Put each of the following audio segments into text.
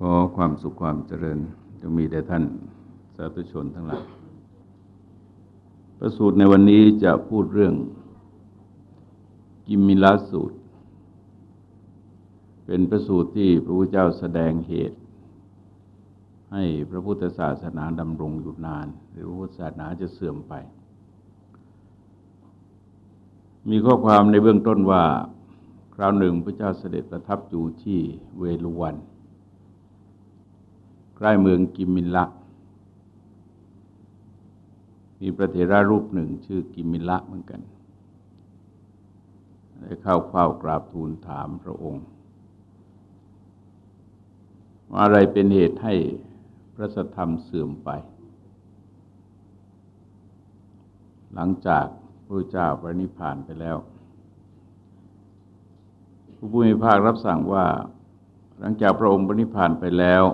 ขอความสุขความเจริญจะมีแด่ท่านสาธุชนทั้งหลาย ประสูตรในวันนี้จะพูดเรื่อง กิมมิลาสูตร เป็นประสูตรที่พระพุทธเจ้าแสดงเหตุ ให้พระพุทธศาสนาดำรงอยู่นาน หรือพระพุทธศาสนาจะเสื่อมไป มีข้อความในเบื้องต้นว่า คราวหนึ่งพระเจ้าเสด็จประทับอยู่ที่เวลุวัน ใกล้เมืองกิมมิลละ มีพระเถระรูปหนึ่งชื่อกิมมิละเหมือนกัน ได้เข้าเฝ้ากราบทูลถามพระองค์ ว่าอะไรเป็นเหตุให้พระสธรรมเสื่อมไป หลังจากพระเจ้าปรินิพานไปแล้วผู้ผู้มีภาครับสั่งว่า หลังจากพระองค์ปรินิพานไปแล้ว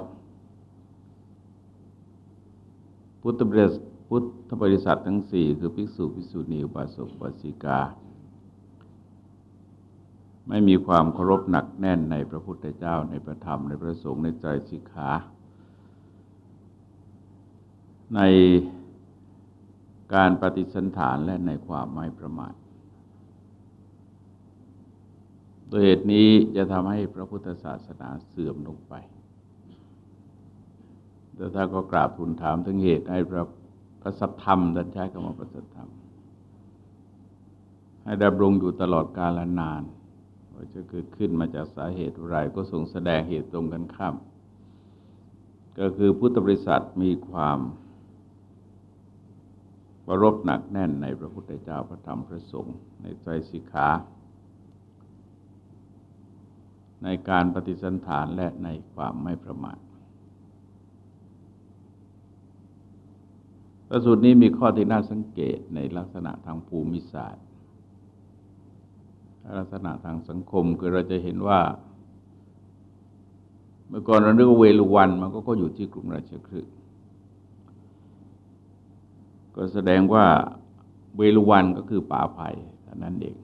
พุทธบริษัทพุทธบริษัททั้งสี่คือภิกษุภิกษุณีอุบาสกอุบาสิกา ไม่มีความเคารพหนักแน่นในพระพุทธเจ้าในพระธรรมในพระสงฆ์ในใจสิกขา ในการปฏิสันฐานและในความไม่ประมาทโดยเหตุนี้จะทำให้พระพุทธศาสนาเสื่อมลงไป แต่ถ้าก็กราบทูลถามถึงเหตุให้พระพระสัทธรรมดันใช้คำว่าพระสัทธรรม ให้ดำรงอยู่ตลอดกาลนานว่าจะเกิดขึ้นมาจากสาเหตุอะไรก็ทรงแสดงเหตุตรงกันข้าม ก็คือพุทธบริษัทมีความปรรบหนักแน่นในพระพุทธเจ้าพระธรรมพระสงฆ์ในใจสิกขา ในการปฏิสันฐานและในความไม่ประมาท พระสูตรนี้มีข้อที่น่าสังเกตในลักษณะทางภูมิศาสตร์ ลักษณะทางสังคมคือเราจะเห็นว่า เมื่อก่อนเราเรียกว่าเวลุวันมันก็ก็อยู่ที่กรุงราชคฤห์ก็แสดงว่าเวลุวันก็คือป่าไผ่แต่นั้นเอง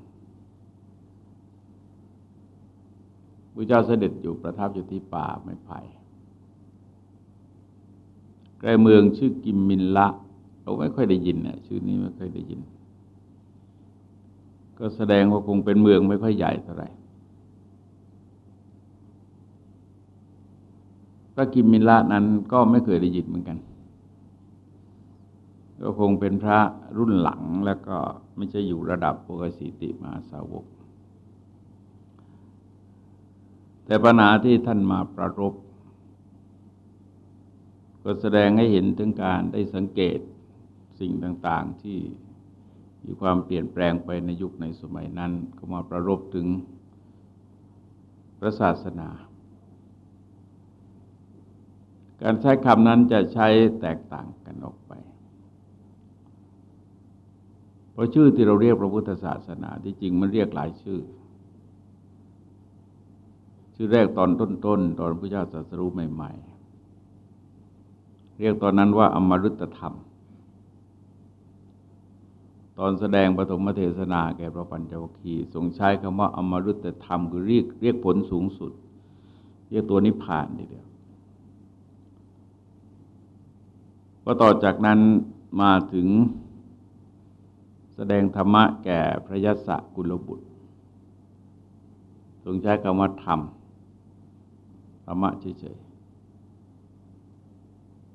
พระเจ้าเสด็จอยู่ประทับอยู่ที่ป่าไม้ไผ่ใกล้เมืองชื่อกิมมินละ เราไม่ค่อยได้ยินเนี่ยชื่อนี้ไม่ค่อยได้ยิน ก็แสดงว่าคงเป็นเมืองไม่ค่อยใหญ่เท่าไหร่พระกิมมิลละนั้นก็ไม่เคยได้ยินเหมือนกัน ก็คงเป็นพระรุ่นหลังแล้วก็ไม่ใช่อยู่ระดับปกสิติมาสาวก แต่ปัญหาที่ท่านมาประรบก็แสดงให้เห็นถึงการได้สังเกต สิ่งต่างๆที่มีความเปลี่ยนแปลงไปในยุคในสมัยนั้น ก็มาประรบถึงพระศาสนา การใช้คำนั้นจะใช้แตกต่างกันออกไป เพราะชื่อที่เราเรียกพระพุทธศาสนาที่จริงมันเรียกหลายชื่อ ชื่อแรกตอนต้นๆตตอนพระเจ้าสัสรูใหม่ ๆ เรียกตอนนั้นว่าอมรุตธรรม ตอนแสดงปฐมเทศนาแก่พระปัญจวัคคีย์ทรงใช้คำว่าอมรุตธรรมคือเรียกเรียกผลสูงสุด เรียกตัวนิพพานทีเดียวก็ต่อจากนั้นมาถึงแสดงธรรมะแก่พระยศกุลบุตร ทรงใช้คำว่าธรรมธรรมะเฉย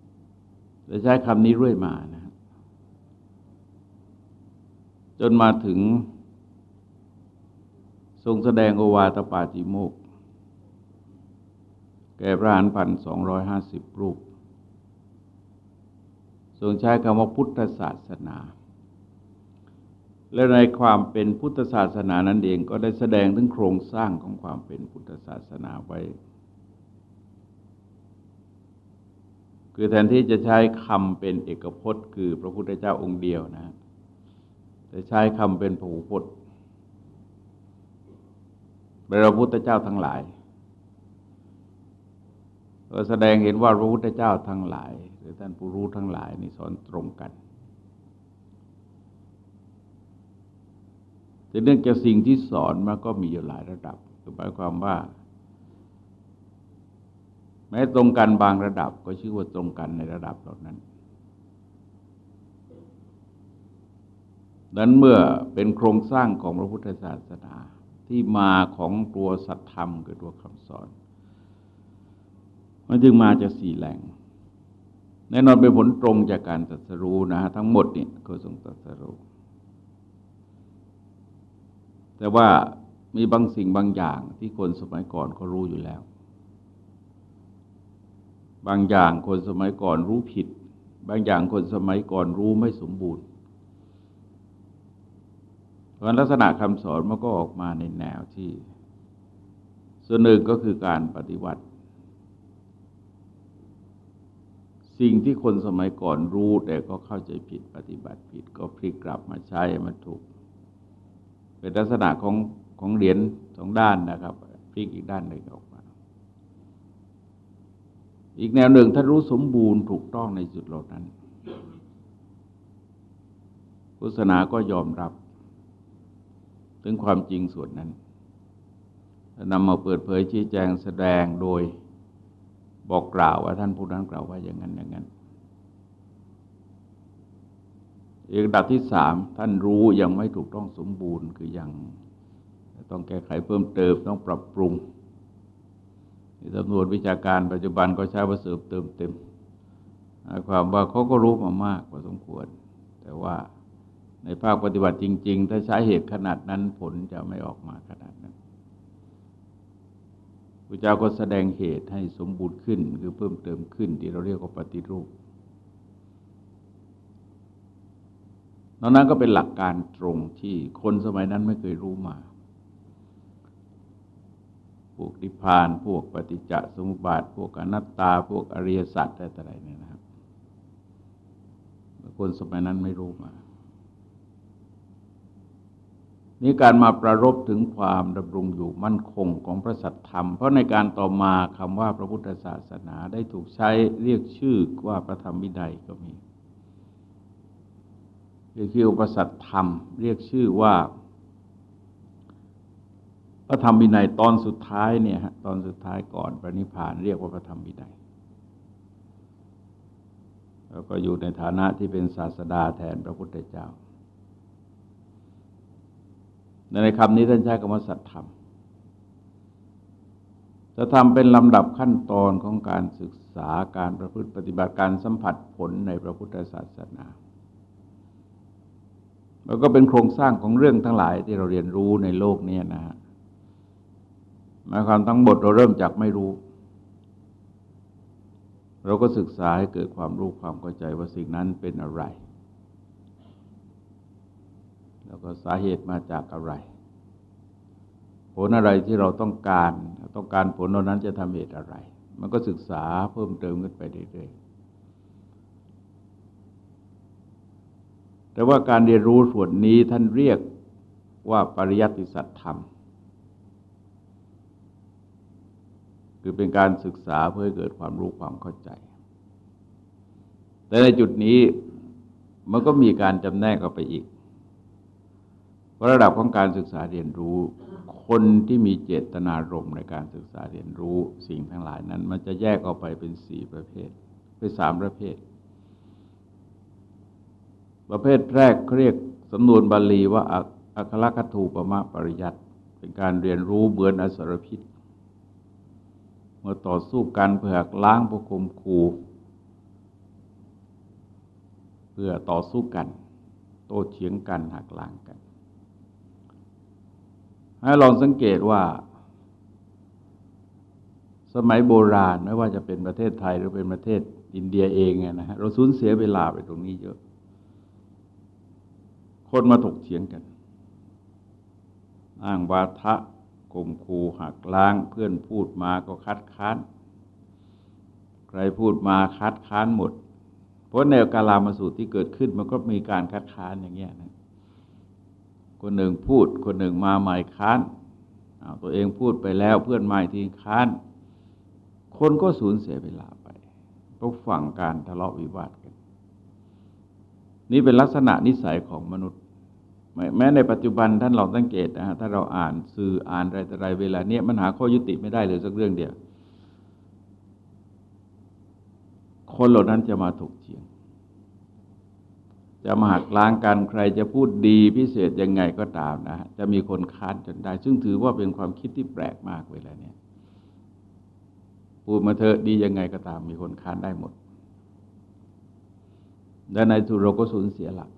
ๆและใช้คำนี้เรื่อยมานะ จนมาถึง ทรงแสดงโอวาตปาติโมก แก่พระหานพันสองร้อยห้าสิบรูป ทรงใช้คำว่าพุทธศาสนา และในความเป็นพุทธศาสนานั้นเองก็ได้แสดงถึงโครงสร้างของความเป็นพุทธศาสนาไว้คือแทนที่จะใช้คำเป็นเอกพจน์ คือพระพุทธเจ้าองค์เดียวนะ แต่ใช้คำเป็นผูพจน์พระพุทธเจ้าทั้งหลายก็แสดงเห็นว่าพระพุทธเจ้าทั้งหลาย หรือท่านผู้รู้ทั้งหลายนี่สอนตรงกันแต่เนื่องจากสิ่งที่สอนมันก็มีอยู่หลายระดับคือหมายความว่า แม้ตรงกันบางระดับก็ชื่อว่าตรงกันในระดับเหล่านั้น นั้นเมื่อเป็นโครงสร้างของพระพุทธศาสนาที่มาของตัวสัตธรรมคือตัวคำสอน มันจึงมาจากสี่แหล่งแน่นอนเป็นผลตรงจากการตรัสรู้นะฮะทั้งหมดนี่ก็ทรงตรัสรู้แต่ว่ามีบางสิ่งบางอย่างที่คนสมัยก่อนเขารู้อยู่แล้ว บางอย่างคนสมัยก่อนรู้ผิด บางอย่างคนสมัยก่อนรู้ไม่สมบูรณ์ เพราะลักษณะคำสอนมันก็ออกมาในแนวที่ ส่วนหนึ่งก็คือการปฏิวัติ สิ่งที่คนสมัยก่อนรู้แต่ก็เข้าใจผิดปฏิบัติผิดก็พลิกกลับมาใช้มันถูก เป็นลักษณะของของเหรียญสองด้านนะครับพลิกอีกด้านหนึ่งออกมา อีกแนวหนึ่งถ้ารู้สมบูรณ์ถูกต้องในจุดเหล่านั้นพุทธศาสนาก็ยอมรับ ถึงความจริงส่วนนั้นนำมาเปิดเผยชี้แจงแสดงโดยบอกกล่าวว่าท่านผู้นั้นกล่าวว่าอย่างนั้นอย่างนั้นอีกระดับที่สามท่านรู้ยังไม่ถูกต้องสมบูรณ์คือยังต้องแก้ไขเพิ่มเติมต้องปรับปรุงสำนวนวิชาการปัจจุบันก็ใช้ว่าเสริมเติมเต็มความว่าเขาก็รู้มามากพอสมควร แต่ว่า ในภาคปฏิบัติจริง ๆ ถ้าใช้เหตุขนาดนั้นผลจะไม่ออกมาขนาดนั้นพระเจ้าก็แสดงเหตุให้สมบูรณ์ขึ้น คือเพิ่มเติมขึ้น ที่เราเรียกว่าปฏิรูปนอกนั้นก็เป็นหลักการตรงที่คนสมัยนั้นไม่เคยรู้มา พวกนิพพาน พวกปฏิจจสมุปบาท พวกอนัตตา พวกอริยสัจอะไรเนี่ยนะครับ คนสมัยนั้นไม่รู้มา นี่การมาประรบถึงความดำรงอยู่มั่นคงของพระสัทธรรม เพราะในการต่อมาคำว่าพระพุทธศาสนาได้ถูกใช้เรียกชื่อว่าพระธรรมวินัยก็มีเรียกชื่ออุปสัตธรรม เรียกชื่อว่า พระธรรมวินัยตอนสุดท้ายเนี่ยฮะตอนสุดท้ายก่อนปรินิพาน เรียกว่าพระธรรมวินัยแล้วก็อยู่ในฐานะที่เป็นศาสดาแทนพระพุทธเจ้า ในคำนี้ท่านใช้คำว่าสัตธรรมจะทำเป็นลำดับขั้นตอนของการศึกษาการประพฤติปฏิบัติการสัมผัสผลในพระพุทธศาสนา แล้วก็เป็นโครงสร้างของเรื่องทั้งหลายที่เราเรียนรู้ในโลกนี้นะฮะหมายความทั้งหมดเราเริ่มจากไม่รู้ เราก็ศึกษาให้เกิดความรู้ความเข้าใจว่าสิ่งนั้นเป็นอะไร แล้วก็สาเหตุมาจากอะไร ผลอะไรที่เราต้องการ ต้องการผลนั้นจะทำเหตุอะไร มันก็ศึกษาเพิ่มเติมขึ้นไปเรื่อยๆแต่ว่าการเรียนรู้ส่วนนี้ท่านเรียกว่าปริยัติสัตธรรม คือเป็นการศึกษาเพื่อเกิดความรู้ความเข้าใจ แต่ในจุดนี้มันก็มีการจำแนกออกไปอีก ระดับของการศึกษาเรียนรู้ คนที่มีเจตนารมณ์ในการศึกษาเรียนรู้สิ่งทั้งหลายนั้น มันจะแยกออกไปเป็นสี่ประเภท เป็นสามประเภท ประเภทแรกเรียกสำนวนบาลีว่าอัคลกถูปมะปริยัติเป็นการเรียนรู้เบือนอสรพิษเมื่อต่อสู้กันเพื่อหักล้างผู้คมคูเพื่อต่อสู้กัน โต้เฉียงกันหักล้างกัน ให้ลองสังเกตว่า สมัยโบราณไม่ว่าจะเป็นประเทศไทยหรือเป็นประเทศอินเดียเองนะฮะเราสูญเสียเวลาไปตรงนี้เยอะ คนมาถกเถียงกัน อ้างวาทะกลมคูหักล้างเพื่อนพูดมาก็คัดค้าน ใครพูดมาคัดค้านหมด เพราะแนวกาลามาสูตรที่เกิดขึ้นมันก็มีการคัดค้านอย่างเงี้ยนะ คนหนึ่งพูด คนหนึ่งมาใหม่ค้านาตัวเองพูดไปแล้วเพื่อนใหม่ทีค้าน คนก็สูญเสียเวลาไปเพราะฝั่งการทะเลาะวิวาทกัน นี่เป็นลักษณะนิสัยของมนุษย์ แม้ในปัจจุบันท่านลองสังเกตนะฮะถ้าเราอ่านสื่ออ่านอะไรแต่ไรเวลาเนี้ยมันหาข้อยุติไม่ได้เลยสักเรื่องเดียว คนเหล่านั้นจะมาถกเถียง จะมาหักล้างกันใครจะพูดดีพิเศษยังไงก็ตามนะจะมีคนค้านจนได้ ซึ่งถือว่าเป็นความคิดที่แปลกมากเวลาเนี้ยพูดมาเถอะดียังไงก็ตามมีคนค้านได้หมดและในสุเราก็สูญเสียหลัก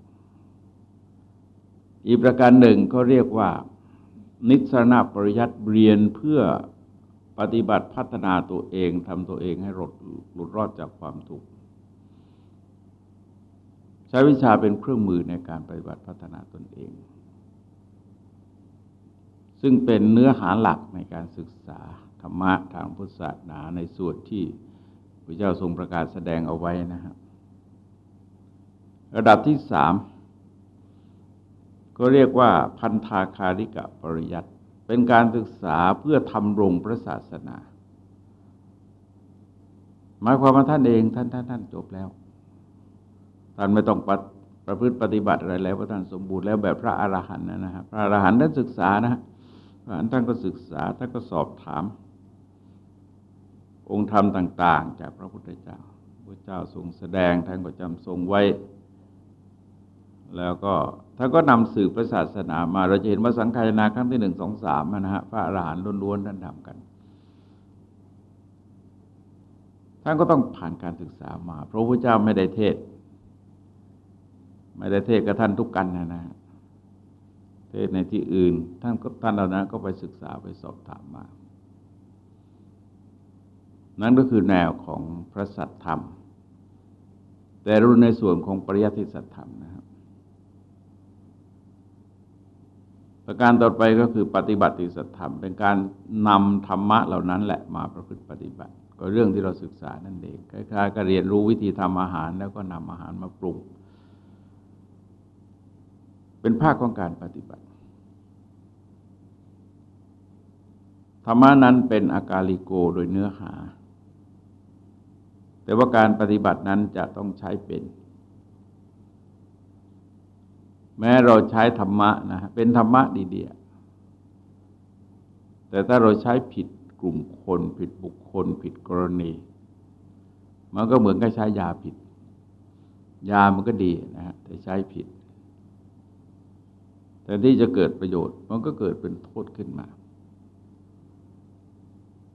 อีกประการหนึ่งก็เรียกว่า นิสรณปริยัติเรียนเพื่อปฏิบัติพัฒนาตัวเองทำตัวเองให้หลุดหลุดรอดจากความทุกข์ ใช้วิชาเป็นเครื่องมือในการปฏิบัติพัฒนาตนเอง ซึ่งเป็นเนื้อหาหลักในการศึกษาธรรมะทางพุทธศาสนาในส่วนที่พระเจ้าทรงประกาศแสดงเอาไว้นะครับระดับที่สามก็เรียกว่าพันธาคาริกะปริยัติเป็นการศึกษาเพื่อทำรงพระศาสนา หมายความว่าท่านเองท่านท่านท่านจบแล้ว ท่านไม่ต้องปประพฤติปฏิบัติอะไรแล้วเพราะท่านสมบูรณ์แล้วแบบพระอรหันต์นะครับพระอรหันต์ท่านศึกษานะฮะท่านก็ศึกษาท่านก็สอบถาม องค์ธรรมต่าง ๆ จากพระพุทธเจ้าพระเจ้าทรงแสดงท่านก็จำทรงไว้ แล้วก็ท่านก็นำสื่อพระศาสนามา เราจะเห็นว่าสังขารนาครั้งที่หนึ่งสองสามนะฮะพระอรหันต์ล้วนๆท่านทำกันท่านก็ต้องผ่านการศึกษามา เพราะพุทธเจ้าไม่ได้เทศ ไม่ได้เทศกับท่านทุกกันนะนะเทศในที่อื่น ท่านก็ท่านเหล่านั้นก็ไปศึกษาไปสอบถามมา นั่นก็คือแนวของพระสัทธรรม แต่รุ่นในส่วนของปริยัติสัทธรรมนะครับประการต่อไปก็คือปฏิบัติสัจธรรม เป็นการนำธรรมะเหล่านั้นแหละมาประพฤติปฏิบัติ ก็เรื่องที่เราศึกษานั่นเองคล้ายๆก็เรียนรู้วิธีทำอาหารแล้วก็นำอาหารมาปรุง เป็นภาคของการปฏิบัติ ธรรมะนั้นเป็นอากาลิโกโดยเนื้อหา แต่ว่าการปฏิบัตินั้นจะต้องใช้เป็น แม้เราใช้ธรรมะนะเป็นธรรมะดีๆ แต่ถ้าเราใช้ผิดกลุ่มคนผิดบุคคลผิดกรณี มันก็เหมือนกับใช้ยาผิด ยามันก็ดีนะฮะแต่ใช้ผิด แต่ที่จะเกิดประโยชน์มันก็เกิดเป็นโทษขึ้นมา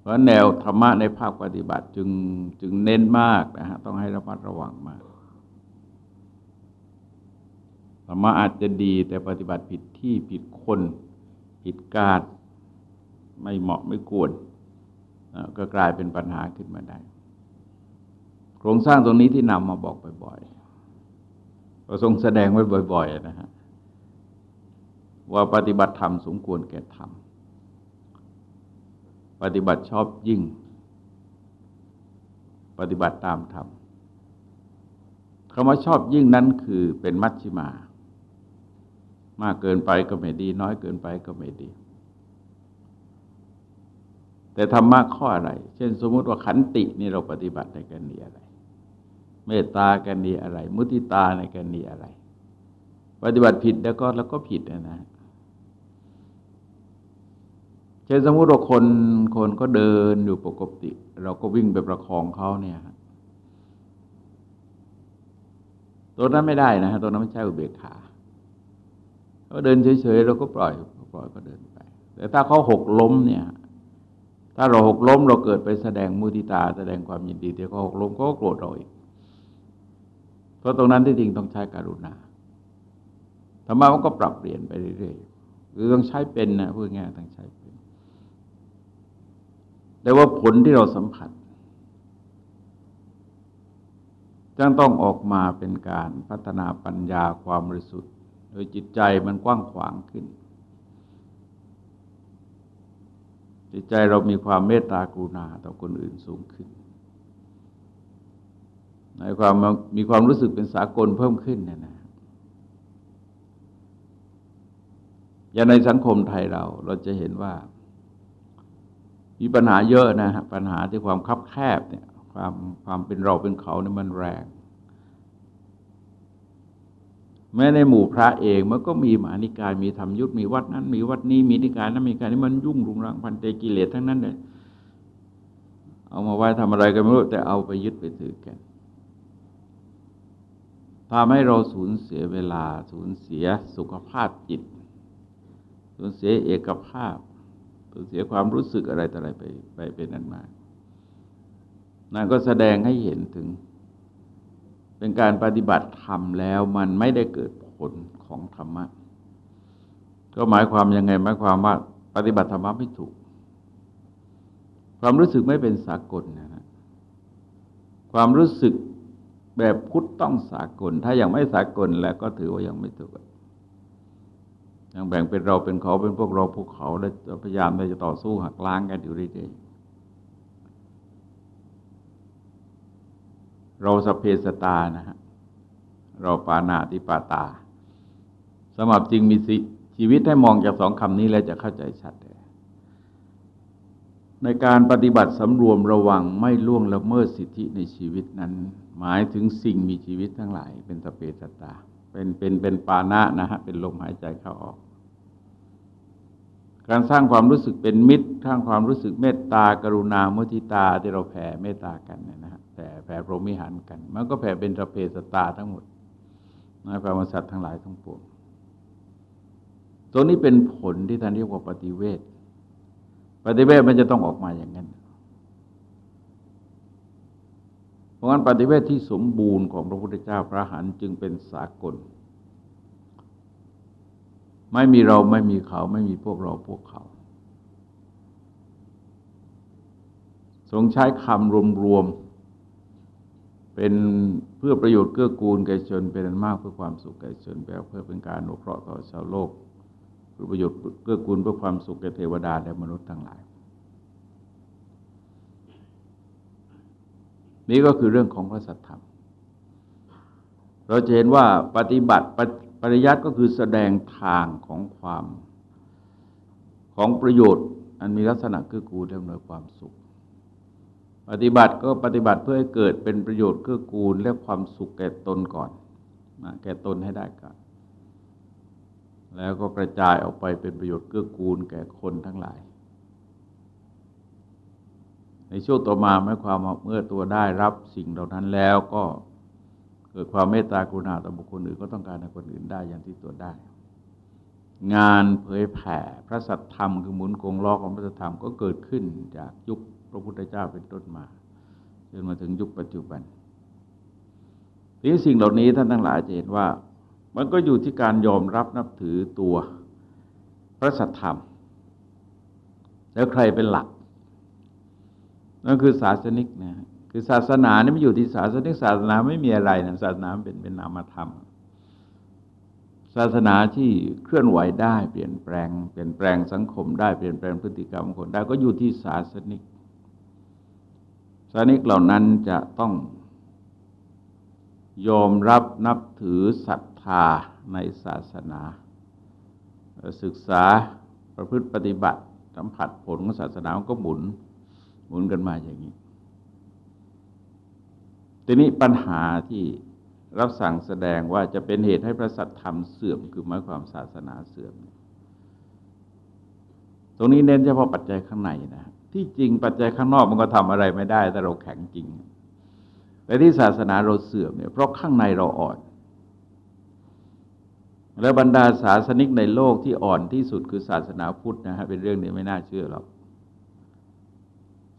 เพราะแนวธรรมะในภาคปฏิบัติจึงจึงเน้นมากนะฮะต้องให้ระมัดระวังมากธรรมะอาจจะดีแต่ปฏิบัติผิดที่ผิดคน ผิดการไม่เหมาะไม่ควรก็กลายเป็นปัญหาขึ้นมาได้ โครงสร้างตรงนี้ที่นำมาบอกบ่อยๆก็ทรงแสดงไว้บ่อย ๆ นะฮะ ว่าปฏิบัติธรรมสมควรแก่ธรรม ปฏิบัติชอบยิ่ง ปฏิบัติตามธรรมคำว่าชอบยิ่งนั้นคือเป็นมัชชิมา มากเกินไปก็ไม่ดี น้อยเกินไปก็ไม่ดี แต่ธรรมะข้ออะไร เช่นสมมุติว่าขันตินี่เราปฏิบัติในกันนี้อะไร เมตตากันนี้อะไร มุติตาในกันนี้อะไร ปฏิบัติผิดแล้วก็แล้วก็ผิดนะนะ ช่นสมมติว่าคนคนก็เดินอยู่ปกติ เราก็วิ่งไปประคองเขาเนี่ยตัวนั้นไม่ได้นะฮะตัวนั้นไม่ใช่อุเบกขาก็เดินเฉยๆเราก็ปล่อยปล่อยก็เดินไป แต่ถ้าเขาหกล้มเนี่ย ถ้าเราหกล้มเราเกิดไปแสดงมุติตา แสดงความยินดีที่เขาหกล้มเขาก็โกรธเราอีกเพราะตรงนั้นที่จริงต้องใช้การุณาธรรมะมันก็ปรับเปลี่ยนไปเรื่อยๆคือต้องใช้เป็นนะพูดง่ายต้องใช้ แต่ว่าผลที่เราสัมผัสจึงต้องออกมาเป็นการพัฒนาปัญญาความบริสุทธิ์ โดยจิตใจมันกว้างขวางขึ้น จิตใจเรามีความเมตตากรุณาต่อคนอื่นสูงขึ้นในความมีความรู้สึกเป็นสากลเพิ่มขึ้นเนี่ยนะอย่างในสังคมไทยเราเราจะเห็นว่า มีปัญหาเยอะนะฮะปัญหาที่ความคับแคบเนี่ย ความความเป็นเราเป็นเขาเนี่ยมันแรง แม้ในหมู่พระเองมันก็มีหมานิกายมีธรรมยุทธมีวัดนั้น มีวัดนี้มีนิกายนั้นมีการนี้มันยุ่งรุงรังพันเตกิเลสทั้งนั้นเลยเอามาไว้ทำอะไรกันไม่รู้แต่เอาไปยึดไปถือกันทำให้เราสูญเสียเวลา สูญเสียสุขภาพจิต สูญเสียเอกภาพ สูญเสียความรู้สึกอะไรต่ออะไรไปไปเป็นนั้นมากนั่นก็แสดงให้เห็นถึง เป็นการปฏิบัติธรรมแล้วมันไม่ได้เกิดผลของธรรมะ ก็หมายความยังไงหมายความว่า ปฏิบัติธรรมะไม่ถูก ความรู้สึกไม่เป็นสากลนะฮะความรู้สึกแบบพุทธต้องสากล ถ้ายังไม่สากลแล้วก็ถือว่ายังไม่ถูก ยังแบ่งเป็นเราเป็นเขาเป็นพวกเราพวกเขาแล้วพยายามจะต่อสู้หักล้างกันอยู่เรื่อยๆเราสเพสตานะฮะเราปานาติปาตาสมับจริงมีสิชีวิตให้มองจากสองคำนี้แล้วจะเข้าใจชัดเลยในการปฏิบัติสำรวมระวังไม่ล่วงละเมิดสิทธิในชีวิตนั้น หมายถึงสิ่งมีชีวิตทั้งหลายเป็นสเปสตา เป็นเป็นเป็นปานะนะฮะเป็นลมหายใจเข้าออก การสร้างความรู้สึกเป็นมิตรสร้างความรู้สึกเมตตากรุณามุทิตาที่เราแผ่เมตตากันเนี่ยนะฮะแผ่แผ่พรหมิหารกัน มันก็แผ่เป็นสเปสตาทั้งหมดนะแผ่มสัตว์ทั้งหลายทั้งปวงตัวนี้เป็นผลที่ท่านเรียกว่าปฏิเวทปฏิเวทมันจะต้องออกมาอย่างนั้น เพราะงั้นปฏิเวทที่สมบูรณ์ของพระพุทธเจ้าพระหันจึงเป็นสากล ไม่มีเราไม่มีเขาไม่มีพวกเราพวกเขา ทรงใช้คำรวมๆเป็นเพื่อประโยชน์เกื้อกูลแก่ชนเป็นอันมากเพื่อความสุขแก่ชนแปลเพื่อเป็นการอนุเคราะห์ต่อชาวโลกเพื่อประโยชน์เกื้อกูลเพื่อความสุขแก่เทวดาและมนุษย์ทั้งหลาย นี่ก็คือเรื่องของพระสัทธรรม เราจะเห็นว่าปฏิบัติปริยัติก็คือแสดงทางของความของประโยชน์ อันมีลักษณะเกื้อกูลและอำนวยความสุข ปฏิบัติก็ปฏิบัติเพื่อให้เกิดเป็นประโยชน์เกื้อกูลและความสุขแก่ตนก่อนแก่ตนให้ได้ก่อนแล้วก็กระจายออกไปเป็นประโยชน์เกื้อกูลแก่คนทั้งหลาย ในช่วงต่อมาหมายความเมื่อตัวได้รับสิ่งเหล่านั้นแล้วก็เกิดความเมตตากรุณาต่อบุคคลอื่นก็ต้องการให้คนอื่นได้อย่างที่ตัวได้ งานเผยแผ่พระสัทธรรมคือหมุนกงล้อของพระสัทธรรมก็เกิดขึ้นจากยุคพระพุทธเจ้าเป็นต้นมาจนมาถึงยุคปัจจุบันทีสิ่งเหล่านี้ท่านทั้งหลายจะเห็นว่า มันก็อยู่ที่การยอมรับนับถือตัวพระสัทธรรม แล้วใครเป็นหลัก นั่นคือศาสนิกนะคือศาสนานี่ไม่อยู่ที่ศาสนิกศาสนาไม่มีอะไรนะศาสนาเป็นเป็นนามธรรม ศาสนาที่เคลื่อนไหวได้เปลี่ยนแปลง เปลี่ยนแปลงสังคมได้เปลี่ยนแปลงพฤติกรรมคนได้ก็อยู่ที่ศาสนิก ศาสนิกเหล่านั้นจะต้องยอมรับนับถือศรัทธาในศาสนา ศึกษาประพฤติปฏิบัติสัมผัสผลของศาสนาก็หมุน หมุนกันมาอย่างนี้ ทีนี้ปัญหาที่รับสั่งแสดงว่าจะเป็นเหตุให้พระสัทธรรมเสื่อมคือหมายความศาสนาเสื่อม ตรงนี้เน้นเฉพาะปัจจัยข้างในนะ ที่จริงปัจจัยข้างนอกมันก็ทำอะไรไม่ได้ แต่เราแข็งจริง แต่ที่ศาสนาเราเสื่อมเนี่ยเพราะข้างในเราอ่อน และบรรดาศาสนิกในโลกที่อ่อนที่สุดคือศาสนาพุทธนะฮะเป็นเรื่องนี้ไม่น่าเชื่อหรอก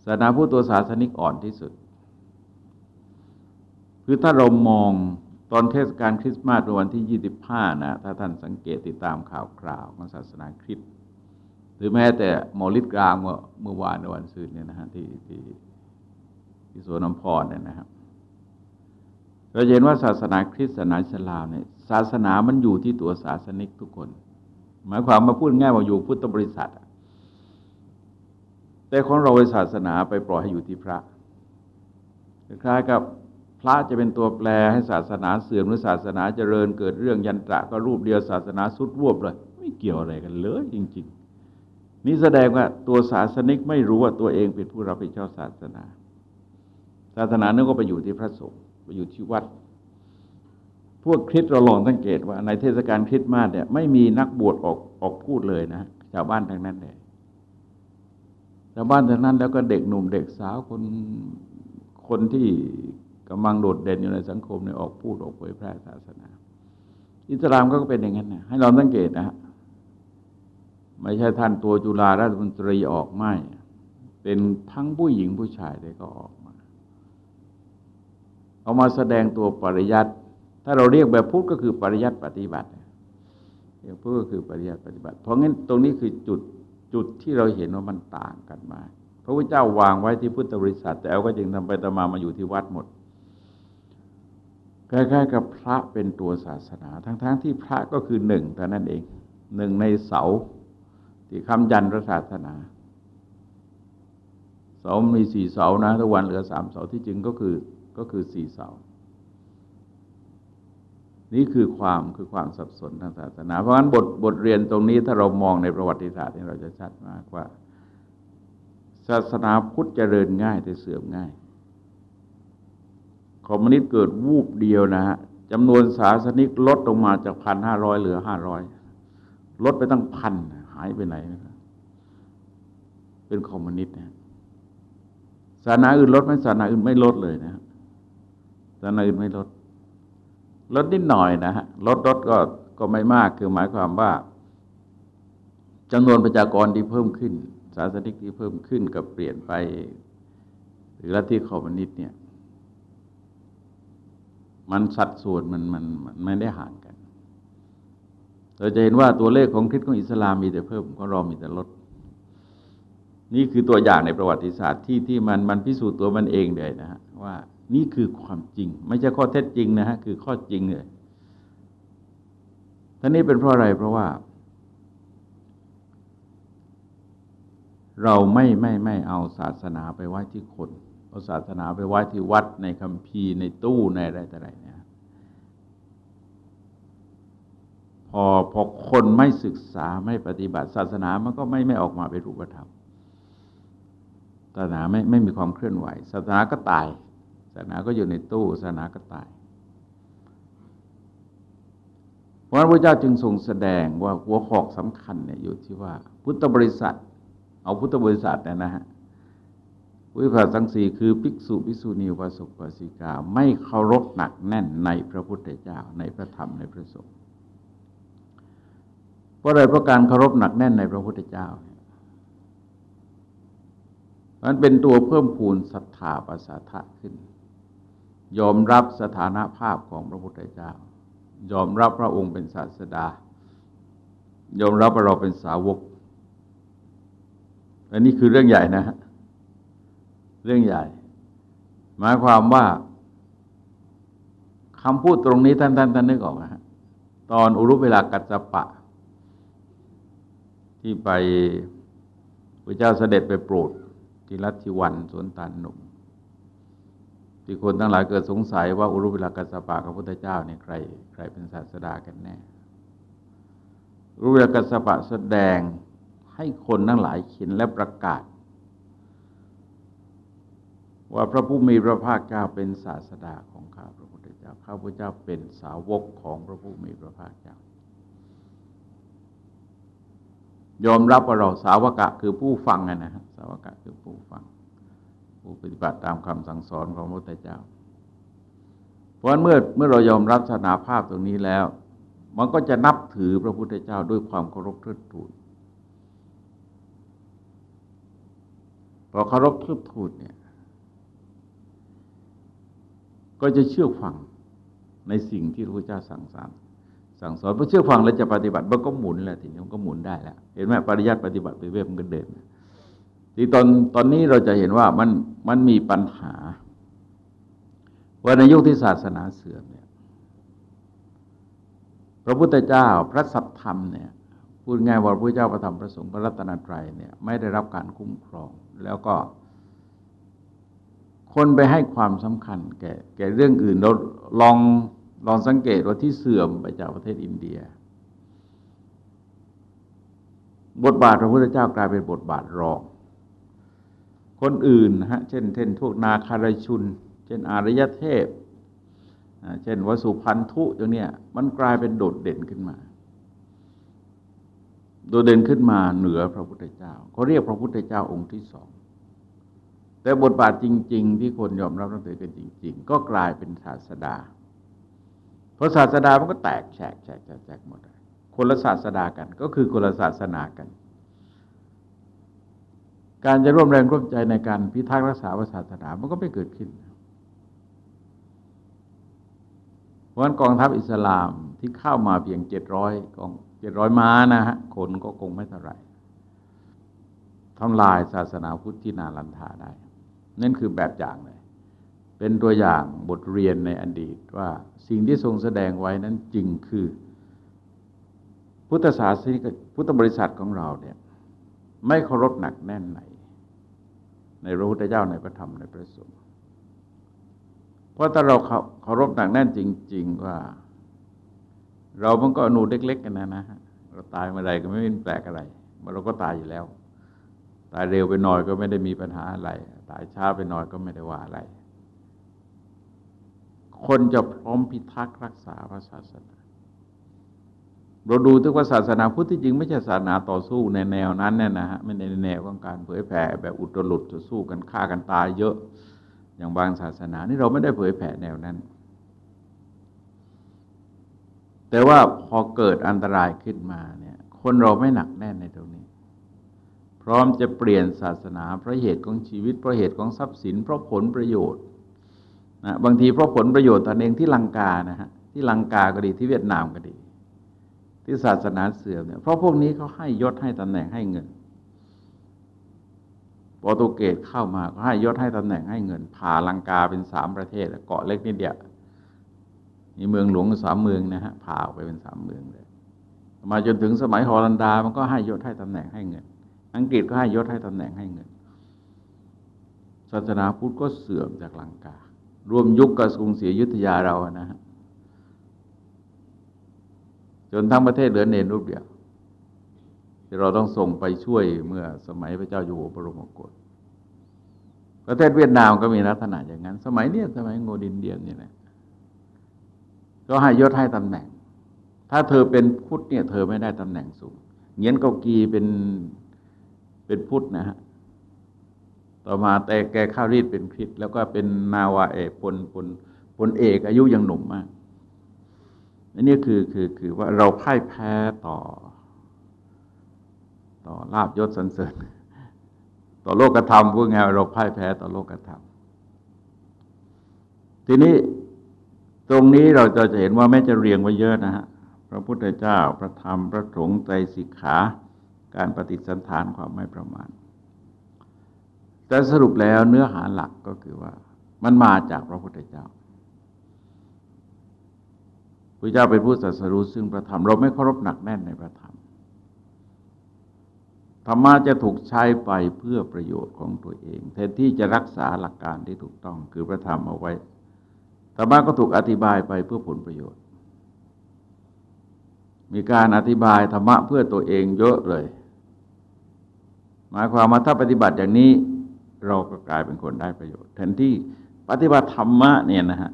ศาสนาพุทธตัวศาสนิกอ่อนที่สุด คือถ้าเรามองตอนเทศกาลคริสต์มาสวันที่ยี่สิบห้านะ ถ้าท่านสังเกตติดตามข่าวคราวของศาสนาคริสต์หรือแม้แต่มอลิดกลางเมื่อเมื่อวานในวันศุกร์เนี่ยนะฮะที่ที่ที่สวนน้ำพรเนี่ยนะครับเราเห็นว่าศาสนาคริสต์ศาสนาอิสลามเนี่ยศาสนามันอยู่ที่ตัวศาสนิกทุกคน หมายความมาพูดง่ายว่าอยู่พุทธบริษัท แต่ของเราศาสนาไปปล่อยให้อยู่ที่พระคล้ายกับพระจะเป็นตัวแปรให้ศาสนาเสื่อมหรือศาสนาเจริญเกิดเรื่องยันตระก็รูปเดียวศาสนาสุดรวบเลย ไม่เกี่ยวอะไรกันเลยจริง ๆ นี่แสดงว่าตัวศาสนิกไม่รู้ว่าตัวเองเป็นผู้รับผิดชอบศาสนา ศาสนาเนั้นก็ไปอยู่ที่พระสงฆ์ไปอยู่ที่วัด พวกคริสเราลองสังเกตว่าในเทศกาลคริสต์มาสเนี่ยไม่มีนักบวชออกออกพูดเลยนะชาวบ้านทางนั้นเลย ชาวบ้านทางนั้นแล้วก็เด็กหนุ่มเด็กสาวคนคนที่กำลังโดดเด่นอยู่ในสังคมในออกพูดออกเผยแพร่ศาสนา อิสลามก็เป็นอย่างนั้นนะให้เราสังเกตนะฮะไม่ใช่ท่านตัวจุฬาราชมนตรีออกไม่ เป็นทั้งผู้หญิงผู้ชายเลยก็ออกมา เอามาแสดงตัวปริยัติ ถ้าเราเรียกแบบพูดก็คือปริยัติปฏิบัติเรียกพูดก็คือปริยัติปฏิบัติ เพราะงั้นตรงนี้คือจุด จุดที่เราเห็นว่ามันต่างกันมาพระพุทธเจ้าวางไว้ที่พุทธบริษัท แต่เอาก็จึงทำไปตมามาอยู่ที่วัดหมดคล้ายๆกับพระเป็นตัวศาสนา ทั้งๆทที่พระก็คือหนึ่งแต่นั่นเองหนึ่งในเสาที่คำยันพระศาสนา เสามีสี่เสานะทุกวันเหลือสามเสาที่จริงก็คือก็คือสี่เสา นี่คือความคือความสับสนทางศาสนา เพราะฉะนั้นบทบทเรียนตรงนี้ถ้าเรามองในประวัติศาสตร์เราจะชัดมากว่า ศาสนาพุทธเจริญง่ายแต่เสื่อมง่าย คอมมิวนิสต์เกิดวูบเดียวนะฮะจำนวนศาสนิกลดลงมาจากพันห้าร้อยเหลือห้าร้อยลดไปตั้งพันหายไปไหนเป็นคอมมิวนิสต์นะศาสนาอื่นลดไหมศาสนาอื่นไม่ลดเลยนะศาสนาอื่นไม่ลด ลดนิดหน่อยนะฮะลดลดก็ก็ไม่มากคือหมายความว่าจำนวนประชากรที่เพิ่มขึ้น ศาสนิกที่เพิ่มขึ้นกับเปลี่ยนไป หรือลัทธิคอมมิวนิสต์เนี่ย มันสัดส่วนมันมันมันไม่ได้ห่างกัน เราจะเห็นว่าตัวเลขของคริสต์ของอิสลามมีแต่เพิ่มของเรามีแต่ลด นี่คือตัวอย่างในประวัติศาสตร์ที่ที่มันมันพิสูจน์ตัวมันเองเลยนะฮะ ว่านี่คือความจริง ไม่ใช่ข้อเท็จจริงนะฮะคือข้อจริงเลยท่านี้เป็นเพราะอะไรเพราะว่า เราไม่ไม่ไม่เอาศาสนาไปไว้ที่คนเอาศาสนาไปไว้ที่วัดในคัมภีร์ในตู้ในอะไรต่ออะไรเนี่ยพอพอคนไม่ศึกษาไม่ปฏิบัติศาสนามันก็ไม่ไม่ออกมาเป็นรูปธรรมศาสนาไม่ไม่มีความเคลื่อนไหว ศาสนาก็ตาย ศาสนาก็อยู่ในตู้ศาสนาก็ตายเพราะพระเจ้าจึงทรงแสดงว่าหัวหอกสำคัญเนี่ยอยู่ที่ว่า พุทธบริษัท เอาพุทธบริษัทเนี่ยนะฮะวิภัสังสีคือภิกษุภิกษุณีวาสุปสิกา ไม่เคารพหนักแน่นในพระพุทธเจ้า ในพระธรรมในพระสงฆ์เพราะอะไรเพราะการเคารพหนักแน่นในพระพุทธเจ้ามันเป็นตัวเพิ่มพูนศรัทธาปัสสทะขึ้น ยอมรับสถานะภาพของพระพุทธเจ้า ยอมรับพระองค์เป็นศาสดา ยอมรับว่าเราเป็นสาวก อันนี้คือเรื่องใหญ่นะฮะเรื่องใหญ่ หมายความว่าคำพูดตรงนี้ท่านท่านท่านนึกออกนะฮะตอนอุรุเวลากัจจปะ ที่ไปพระเจ้าเสด็จไปโปรดที่รัติวันสวนตานหนุ่ม ที่คนทั้งหลายเกิดสงสัยว่าอุรุเวลากัจจปะกับพระพุทธเจ้าเนี่ยใคร ใครเป็นศาสดากันแน่อุรุเวลากัจจปะแสดงให้คนทั้งหลายเขียนและประกาศ ว่าพระผู้มีพระภาคเจ้าเป็นศาสดาของข้าพระพุทธเจ้าข้าพระเจ้าเป็นสาวกของพระผู้มีพระภาคเจ้ายอมรับว่าเราสาวกะคือผู้ฟังนะฮะสาวกะคือผู้ฟัง ผู้ปฏิบัติตามคำสั่งสอนของพระพุทธเจ้า เพราะเมื่อเมื่อเรายอมรับศาสนาภาพตรงนี้แล้ว มันก็จะนับถือพระพุทธเจ้าด้วยความเคารพเทิดทูนพอเคารพเทิดทูนเนี่ย ก็จะเชื่อฟังในสิ่งที่พระพุทธเจ้าสั่งสอนสั่งสอนพอเชื่อฟังแล้วจะปฏิบัติมันก็หมุนแล้วทีนี้มันก็หมุนได้แล้วเห็นไหมปริยัติปฏิบัติไปเว็บมันก็เดิน ที่ตอนตอนนี้เราจะเห็นว่ามันมันมีปัญหา ว่าในยุคที่ศาสนาเสื่อมเนี่ยพระพุทธเจ้าพระสัทธรรมเนี่ยพูดง่ายว่าพระพุทธเจ้าประธรรมประสงค์พระรัตนตรัยเนี่ยไม่ได้รับการคุ้มครอง แล้วก็ คนไปให้ความสำคัญ แก่แก่เรื่องอื่นเราลองลองสังเกตว่าที่เสื่อมไปจากประเทศอินเดีย บทบาทพระพุทธเจ้ากลายเป็นบทบาทรอง คนอื่นฮะเช่นเช่นพวกนาคารชุน เช่นอารยเทพ เช่นวสุพันธุอย่างเนี้ยมันกลายเป็นโดดเด่นขึ้นมา โดดเด่นขึ้นมาเหนือพระพุทธเจ้าเขาเรียกพระพุทธเจ้าองค์ที่สองแต่บทบาทจริง ๆ ที่คนยอมรับนับถือกันจริง ๆ ก็กลายเป็นศาสดา เพราะศาสดามันก็แตกแฉกแฉกแฉกหมดคนละศาสดากัน ก็คือคนละศาสนากัน การจะร่วมแรงร่วมใจในการพิทักษ์รักษาศาสนามันก็ไม่เกิดขึ้น เพราะฉะนั้นกองทัพอิสลามที่เข้ามาเพียงเจ็ดร้อยกองเจ็ดร้อยม้านะฮะคนก็คงไม่เท่าไหร่ทำลายศาสนาพุทธที่นาลันทาได้ นั่นคือแบบอย่างเลย เป็นตัวอย่างบทเรียนในอดีตว่าสิ่งที่ทรงแสดงไว้นั้นจริงคือ พุทธศาสนิกพุทธบริษัทของเราเนี่ยไม่เคารพหนักแน่นใน ในพระพุทธเจ้าในพระธรรมในพระสงฆ์เพราะถ้าเราเคารพหนักแน่นจริง ๆ ว่า เรามันก็อนูเล็ก ๆ กันนะนะเราตายเมื่อไรก็ไม่เป็นแปลกอะไรเราก็ตายอยู่แล้ว ตายเร็วไปหน่อยก็ไม่ได้มีปัญหาอะไร ตายช้าไปหน่อยก็ไม่ได้ว่าอะไร คนจะพร้อมพิทักษ์รักษาพระศาสนา เราดูถึงว่าศาสนาพุทธที่จริงไม่ใช่ศาสนาต่อสู้ในแนวนั้นเนี่ยนะฮะไม่ในแนวของการเผยแผ่แบบอุตรุดจะสู้กันฆ่ากันตายเยอะ อย่างบางศาสนานี่เราไม่ได้เผยแผ่แนวนั้น แต่ว่าพอเกิดอันตรายขึ้นมาเนี่ย คนเราไม่หนักแน่นในตรงนี้ พร้อมจะเปลี่ยนศาสนาเพราะเหตุของชีวิตเพราะเหตุของทรัพย์สินเพราะผลประโยชน์นะบางทีเพราะผลประโยชน์ตนเองที่ลังกานะฮะที่ลังกาก็ดีที่เวียดนามก็ดี ที่ศาสนาเสื่อมเนี่ยเพราะพวกนี้เขาให้ยศให้ตำแหน่งให้เงินโปรตุเกสเข้ามาก็ให้ยศให้ตำแหน่งให้เงินผ่าลังกาเป็นสามประเทศเกาะเล็กนิดเดียวมีเมืองหลวงสามเมืองนะฮะผ่าไปเป็นสามเมืองเลยมาจนถึงสมัยฮอลันดา มันก็ให้ยศให้ตำแหน่งให้เงิน อังกฤษก็ให้ยศให้ตำแหน่งให้เงิน ศาสนาพุทธก็เสื่อมจากลังกา รวมยุคกับกรุงศรีอยุธยาเรานะฮะ จนทั้งประเทศเหลือเนรรูปเดียวที่เราต้องส่งไปช่วยเมื่อสมัยพระเจ้าอยู่หัวบรมโกศประเทศเวียดนามก็มีลักษณะอย่างนั้น สมัยเนี้ยสมัยโงดินเดียนนี่แหละก็ให้ยศให้ตำแหน่ง ถ้าเธอเป็นพุทธเนี่ย เธอไม่ได้ตำแหน่งสูงเงียนเกากีเป็นเป็นพุทธนะฮะต่อมาแต่แกข้าวรีดเป็นคริสแล้วก็เป็นนาวาเอกพลพลพลเอกอายุยังหนุ่มมาก นนี้คือคือคือว่าเราพ่ายแพ้ต่อ ต่อลาบยศสันเสริญ ต่อโลกธรรมพูดง่ายเราพ่ายแพ้ต่อโลกธรรม ทีนี้ตรงนี้เราจะเห็นว่าแม้จะเรียงไว้เยอะนะฮะพระพุทธเจ้าพระธรรมพระสงฆ์ใจสิกขา การปฏิสันฐานความไม่ประมาทแต่สรุปแล้วเนื้อหาหลักก็คือว่า มันมาจากพระพุทธเจ้า พระเจ้าเป็นผู้สัสรู้ซึ่งพระธรรม เราไม่เคารพหนักแน่นในพระธรรม ธรรมะจะถูกใช้ไปเพื่อประโยชน์ของตัวเองแทนที่จะรักษาหลักการที่ถูกต้องคือพระธรรมเอาไว้ ธรรมะก็ถูกอธิบายไปเพื่อผลประโยชน์ มีการอธิบายธรรมะเพื่อตัวเองเยอะเลย หมายความว่าถ้าปฏิบัติอย่างนี้เราก็กลายเป็นคนได้ประโยชน์ แทนที่ปฏิบัติธรรมะเนี่ยนะฮะ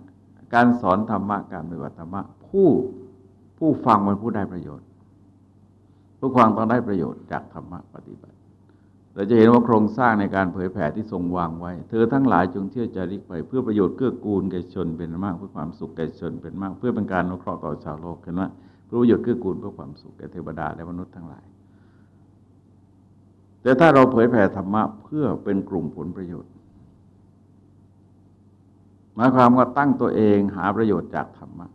การสอนธรรมะการปฏิบัติธรรมะ ผู้ผู้ฟังมันผู้ได้ประโยชน์ ผู้ฟังต้องได้ประโยชน์จากธรรมะปฏิบัติ เราจะเห็นว่าโครงสร้างในการเผยแผ่ที่ทรงวางไว้ เธอทั้งหลายจงเที่ยวจาริกไป เพื่อประโยชน์เกื้อกูลแก่ชนเป็นมากเพื่อความสุขแก่ชนเป็นมาก เพื่อเป็นการอนุเคราะห์ต่อชาวโลกเห็นไหมเพื่อประโยชน์เกื้อกูลเพื่อความสุขแก่เทวดาและมนุษย์ทั้งหลาย แต่ถ้าเราเผยแผ่ธรรมะเพื่อเป็นกลุ่มผลประโยชน์หมายความว่าตั้งตัวเองหาประโยชน์จากธรรมะ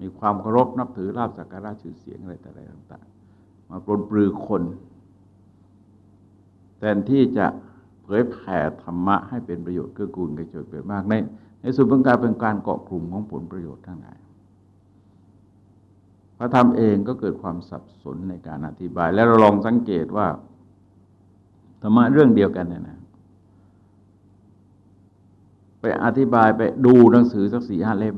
มีความเคารพนับถือลาบสักการะชื่อเสียงอะไรแต่อะไรต่าง ๆ มาปลนปลือคนแทนที่จะเผยแผ่ธรรมะให้เป็นประโยชน์เกื้อกูลแก่โจทย์เกิดมากในในส่วนของการเป็นการเกาะกลุ่มของผลประโยชน์ทั้งหลายพระธรรมเองก็เกิดความสับสนในการอธิบาย และเราลองสังเกตว่าธรรมะเรื่องเดียวกันเนี่ยนะไปอธิบายไปดูหนังสือสักสี่ห้าเล่ม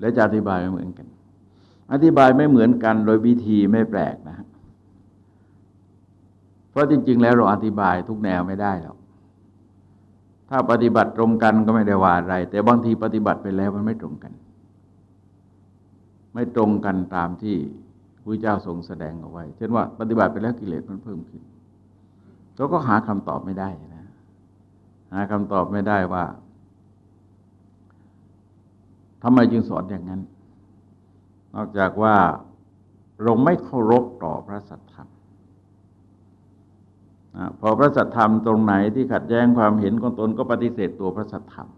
แล้วจะอธิบายไม่เหมือนกัน อธิบายไม่เหมือนกันโดยวิธีไม่แปลกนะ เพราะจริง ๆ แล้วเราอธิบายทุกแนวไม่ได้หรอกถ้าปฏิบัติตรงกันก็ไม่ได้ว่าอะไร แต่บางทีปฏิบัติไปแล้วมันไม่ตรงกัน ไม่ตรงกันตามที่พระเจ้าทรงแสดงเอาไว้ เช่นว่าปฏิบัติไปแล้วกิเลสมันเพิ่มขึ้นเราก็หาคำตอบไม่ได้นะ หาคำตอบไม่ได้ว่า ทำไมจึงสอนอย่างนั้น นอกจากว่าเราไม่เคารพต่อพระสัทธรรมพอพระสัทธรรมตรงไหนที่ขัดแย้งความเห็นของตนก็ปฏิเสธตัวพระสัทธรรม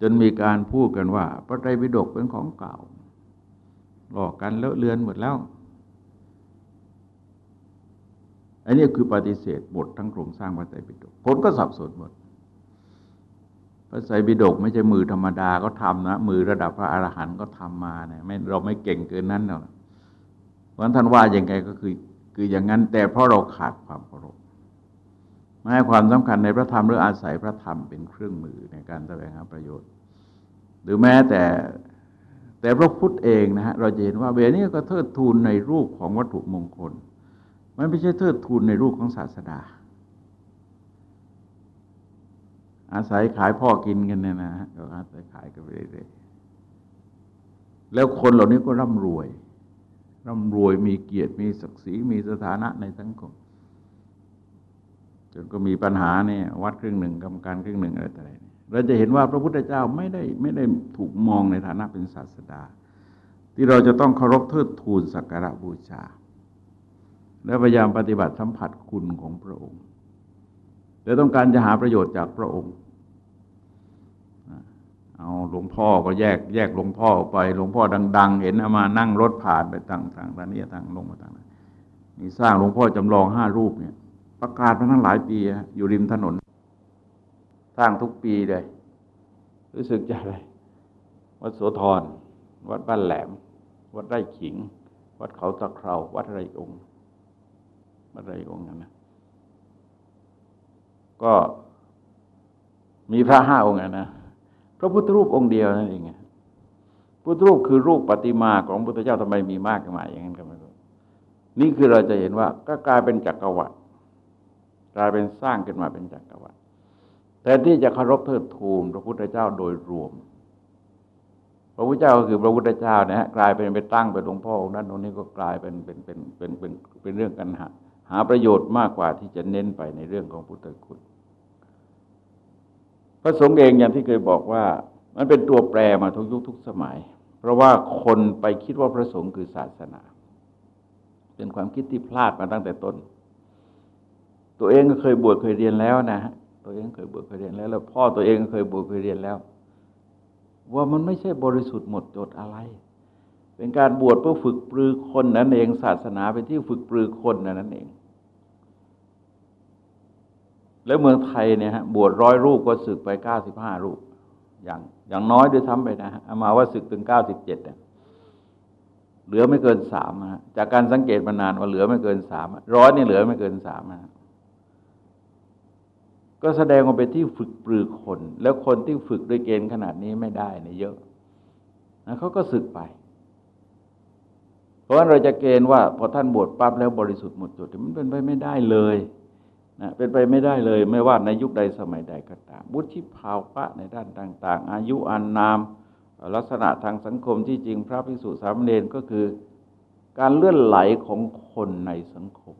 จนมีการพูดกันว่า พระไตรปิฎกเป็นของเก่าหลอกกันเลอะเลือนหมดแล้ว อันนี้คือปฏิเสธบททั้งโครงสร้างพระไตรปิฎกผลก็สับสนหมด พระไตรปิฎกไม่ใช่มือธรรมดาก็ทำนะ มือระดับพระอรหันต์ก็ทำมาเนี่ยไม่เราไม่เก่งเกินนั้นหรอกเพราะท่านว่าอย่างไงก็คือ คืออย่างนั้นแต่เพราะเราขาดความเคารพไม่ให้ความสำคัญในพระธรรมหรืออาศัยพระธรรมเป็นเครื่องมือในการแสวงหาประโยชน์ หรือแม้แต่แต่พระพุทธเองนะฮะเราจะเห็นว่าเวนี้ก็เทิดทูนในรูปของวัตถุมงคล มันไม่ใช่เทิดทูนในรูปของศาสดา อาศัยขายพ่อกินกันเนี่ยนะฮะก็อาศัยขายกันไปเรื่อยๆแล้วคนเหล่านี้ก็ร่ำรวย ร่ำรวยมีเกียรติมีศักดิ์ศรีมีสถานะในสังคมจนก็มีปัญหาเนี่ยวัดครึ่งหนึ่งกรรมการครึ่งหนึ่งอะไรต่ออะไรเราจะเห็นว่าพระพุทธเจ้าไม่ได้ไม่ได้ถูกมองในฐานะเป็นศาสดา ที่เราจะต้องเคารพเทิดทูนสักการะบูชา และพยายามปฏิบัติสัมผัสคุณของพระองค์ และต้องการจะหาประโยชน์จากพระองค์ เอาหลวงพ่อก็แยกแยกหลวงพ่อไป หลวงพ่อดัง ๆ เห็นมานั่งรถผ่านไปต่างๆตอนนี้ต่างลงมาต่างๆมีสร้างหลวงพ่อจำลองห้ารูปเนี่ย ประกาศมาตั้งหลายปี อยู่ริมถนน สร้างทุกปีเลย รู้สึกจะอะไร วัดโสธร วัดบ้านแหลม วัดไร่ขิง วัดเขาตะเคราวัดไรองค์วัดไรองค์นั่นนะ ก็มีพระห้าองค์นะพระพุทธรูปองค์เดียวนั่นเองพุทธรูปคือรูปปฏิมาของพระพุทธเจ้าทำไมมีมากมายอย่างนั้นก็ไม่รู้นี่คือเราจะเห็นว่าก็กลายเป็นจักรวรรดิกลายเป็นสร้างขึ้นมาเป็นจักรวรรดิแทนที่จะเคารพเทิดทูนพระพุทธเจ้าโดยรวม พระพุทธเจ้าก็คือพระพุทธเจ้านะฮะกลายเป็นไปตั้งเป็นหลวงพ่อองค์นั้นองค์นี้ก็กลายเป็นเป็นเป็นเป็นเป็นเป็นเรื่องกันหาหาประโยชน์มากกว่าที่จะเน้นไปในเรื่องของพุทธคุณ พระสงฆ์เองอย่างที่เคยบอกว่า มันเป็นตัวแปรมาทุกยุคทุกสมัย เพราะว่าคนไปคิดว่าพระสงฆ์คือศาสนา เป็นความคิดที่พลาดมาตั้งแต่ต้น ตัวเองก็เคยบวชเคยเรียนแล้วนะฮะตัวเองเคยบวชเคยเรียนแล้ว แล้วพ่อตัวเองเคยบวชเคยเรียนแล้ว ว่ามันไม่ใช่บริสุทธิ์หมดจดอะไร เป็นการบวชเพื่อฝึกปรือคนนั่นเองศาสนาเป็นที่ฝึกปรือคนนั่นเอง แล้วเมืองไทยเนี่ยฮะบวชร้อยรูปก็ศึกไปเก้าสิบห้ารูป อย่างอย่างน้อยด้วยซ้ำไปนะฮะมาว่าศึกถึงเก้าสิบเจ็ดเนี่ยเหลือไม่เกินสามจากการสังเกตมานานว่าเหลือไม่เกินสามร้อยนี่เหลือไม่เกินสามนะก็แสดงว่าเป็นที่ฝึกปรือคน แล้วคนที่ฝึกด้วยเกณฑ์ขนาดนี้ไม่ได้เนี่ยเยอะนะเขาก็สึกไป เพราะว่าเราจะเกณฑ์ว่าพอท่านบวชปั๊บแล้วบริสุทธิ์หมดจดมันเป็นไปไม่ได้เลย นะเป็นไปไม่ได้เลย ไม่ว่าในยุคใดสมัยใดก็ตามบุธิภาวะในด้านต่าง ๆ อายุอันนามลักษณะทางสังคมที่จริงพระภิกษุสามเณรก็คือ การเลื่อนไหลของคนในสังคม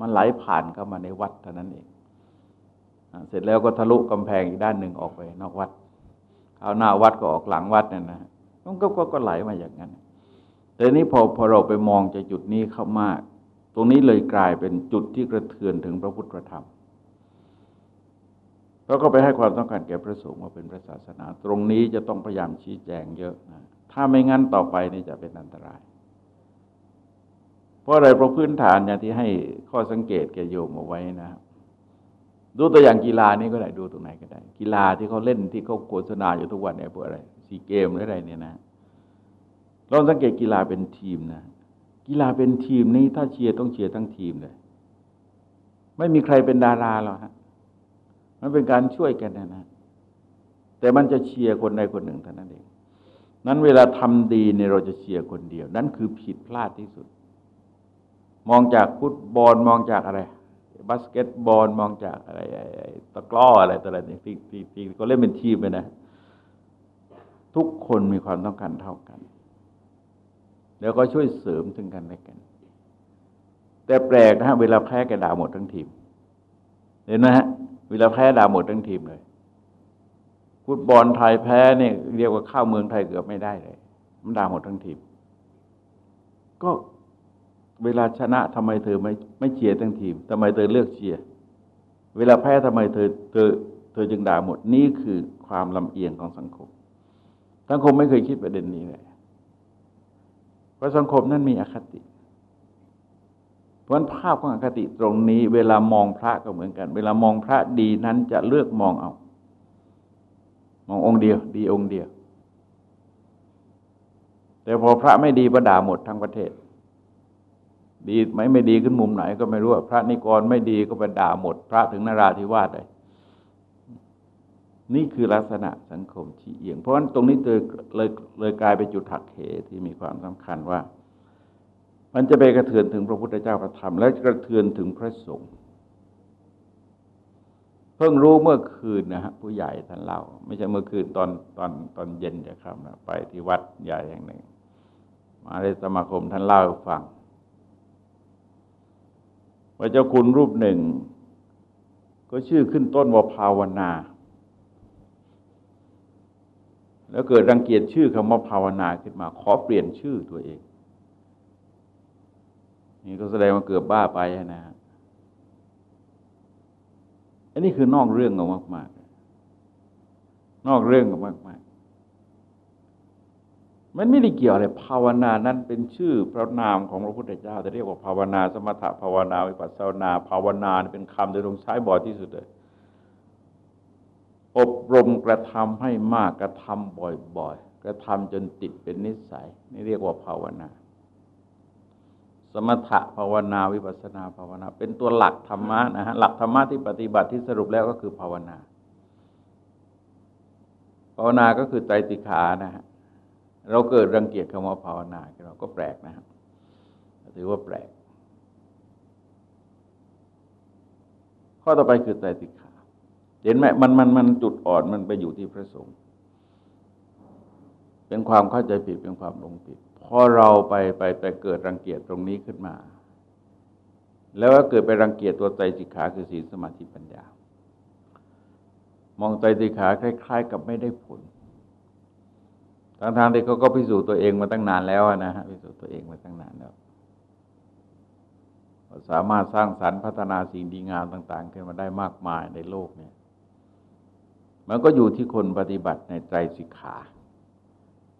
มันไหลผ่านเข้ามาในวัดเท่านั้นเอง เสร็จแล้วก็ทะลุกำแพงอีกด้านหนึ่งออกไป นอกวัดเอาหน้าวัดก็ออกหลังวัดนี่ยนะมันก็ก็ไหลมาอย่างนั้นแต่นี้พอพอเราไปมองจากจุดนี้เข้ามาก รงนี้เลยกลายเป็นจุดที่กระเทือนถึงพระพุทธธรรมเราก็ไปให้ความต้องการแก่พระสงฆ์ว่าเป็นพระศาสนา ตรงนี้จะต้องพยายามชี้แจงเยอะนะถ้าไม่งั้นต่อไปนี่จะเป็นอันตราย เพราะอะไรเพราะพื้นฐานอย่างที่ให้ข้อสังเกตแก่โยมเอาไว้นะครับดูตัวอย่างกีฬานี่ก็ได้ดูตรงไหนก็ได้ กีฬาที่เขาเล่นที่เขาโฆษณาอยู่ทุกวันเนี่ยพวกอะไรซีเกมหรืออะไรเนี่ยนะลองสังเกตกีฬาเป็นทีมนะ กีฬาเป็นทีมนี่ถ้าเชียร์ต้องเชียร์ทั้งทีมเลย ไม่มีใครเป็นดาราหรอกฮะมันเป็นการช่วยกันนะนะแต่มันจะเชียร์คนใดคนหนึ่งเท่านั้นเอง นั้นเวลาทำดีเนี่ยเราจะเชียร์คนเดียว นั่นคือผิดพลาดที่สุด มองจากฟุตบอลมองจากอะไร บาสเกตบอลมองจากอะไรตะกร้ออะไรต่ออะไรนี่ที่ที่ที่ก็เล่นเป็นทีมไปนะ ทุกคนมีความต้องการเท่ากัน แล้วก็ช่วยเสริมถึงกันและกัน แต่แปลกนะฮะเวลาแพ้แกด่าหมดทั้งทีม เห็นไหมฮะเวลาแพ้ด่าหมดทั้งทีมเลยฟุตบอลไทยแพ้เนี่ยเรียกว่าข้าวเมืองไทยเกือบไม่ได้เลย มันด่าหมดทั้งทีม ก็เวลาชนะทำไมเธอไม่ไม่เชียร์ทั้งทีมทำไมเธอเลือกเชียร์เวลาแพ้ทำไมเธอเธอเธอจึงด่าหมดนี่คือความลำเอียงของสังคมสังคมไม่เคยคิดประเด็นนี้เลย เพราะสังคมนั้นมีอคติ เพราะภาพของอคติตรงนี้ เวลามองพระก็เหมือนกัน เวลามองพระดีนั้นจะเลือกมองเอา มององค์เดียว ดีองค์เดียว แต่พอพระไม่ดีประด่าหมดทั้งประเทศ ดีไหมไม่ดีขึ้นมุมไหนก็ไม่รู้ พระนิกรไม่ดีก็ไปด่าหมด พระถึงนราธิวาสเลย นี่คือลักษณะสังคมชี้เอียง เพราะฉะนั้นตรงนี้เลยเลยเลยกลายเป็นจุดหักเหที่มีความสำคัญว่า มันจะไปกระเทือนถึงพระพุทธเจ้าพระธรรม และกระเทือนถึงพระสงฆ์เพิ่งรู้เมื่อคืนนะฮะผู้ใหญ่ท่านเล่า ไม่ใช่เมื่อคืนตอนตอนตอนเย็นจะครับนะไปที่วัดใหญ่แห่งหนึ่ง มาในสมาคมท่านเล่าให้ฟังว่าเจ้าคุณรูปหนึ่ง ก็ชื่อขึ้นต้นว่าภาวนา แล้วเกิดรังเกียจชื่อคำว่าภาวนาขึ้นมา ขอเปลี่ยนชื่อตัวเอง นี่ก็แสดงว่าเกือบบ้าไปนะฮะอันนี้คือนอกเรื่องกันมากๆนอกเรื่องกันมากๆมันไม่ได้เกี่ยวอะไรภาวนานั้นเป็นชื่อพระนามของพระพุทธเจ้าจะเรียกว่าภาวนา สมถะภาวนาวิปัสสนาภาวนาเป็นคำที่ต้องใช้บ่อยที่สุดเลย อบรมกระทำให้มากกระทำบ่อยๆ กระทำจนติดเป็นนิสัย นี่เรียกว่าภาวนา สมถะภาวนาวิปัสนาภาวนา เป็นตัวหลักธรรมะนะฮะหลักธรรมะที่ปฏิบัติที่สรุปแล้วก็คือภาวนา ภาวนาก็คือใจติขานะฮะเราเกิดรังเกียจคำว่าภาวนาเราก็แปลกนะฮะถือว่าแปลกข้อต่อไปคือใจติขา เห็นไหมมันมันมันจุดอ่อนมันไปอยู่ที่พระสงฆ์เป็นความเข้าใจผิดเป็นความหลงผิดพอเราไปไปไปเกิดรังเกียจตรงนี้ขึ้นมา แล้วก็เกิดไปรังเกียจตัวใจสิกขาคือศีลสมาธิปัญญา มองใจสิกขาคล้าย ๆ กับไม่ได้ผลทางทางที่เขาก็พิสูจน์ตัวเองมาตั้งนานแล้วนะฮะพิสูจน์ตัวเองมาตั้งนานแล้วสามารถสร้างสรรค์พัฒนาสิ่งดีงามต่าง ๆ ขึ้นมาได้มากมายในโลกเนี่ย มันก็อยู่ที่คนปฏิบัติในใจสิกขา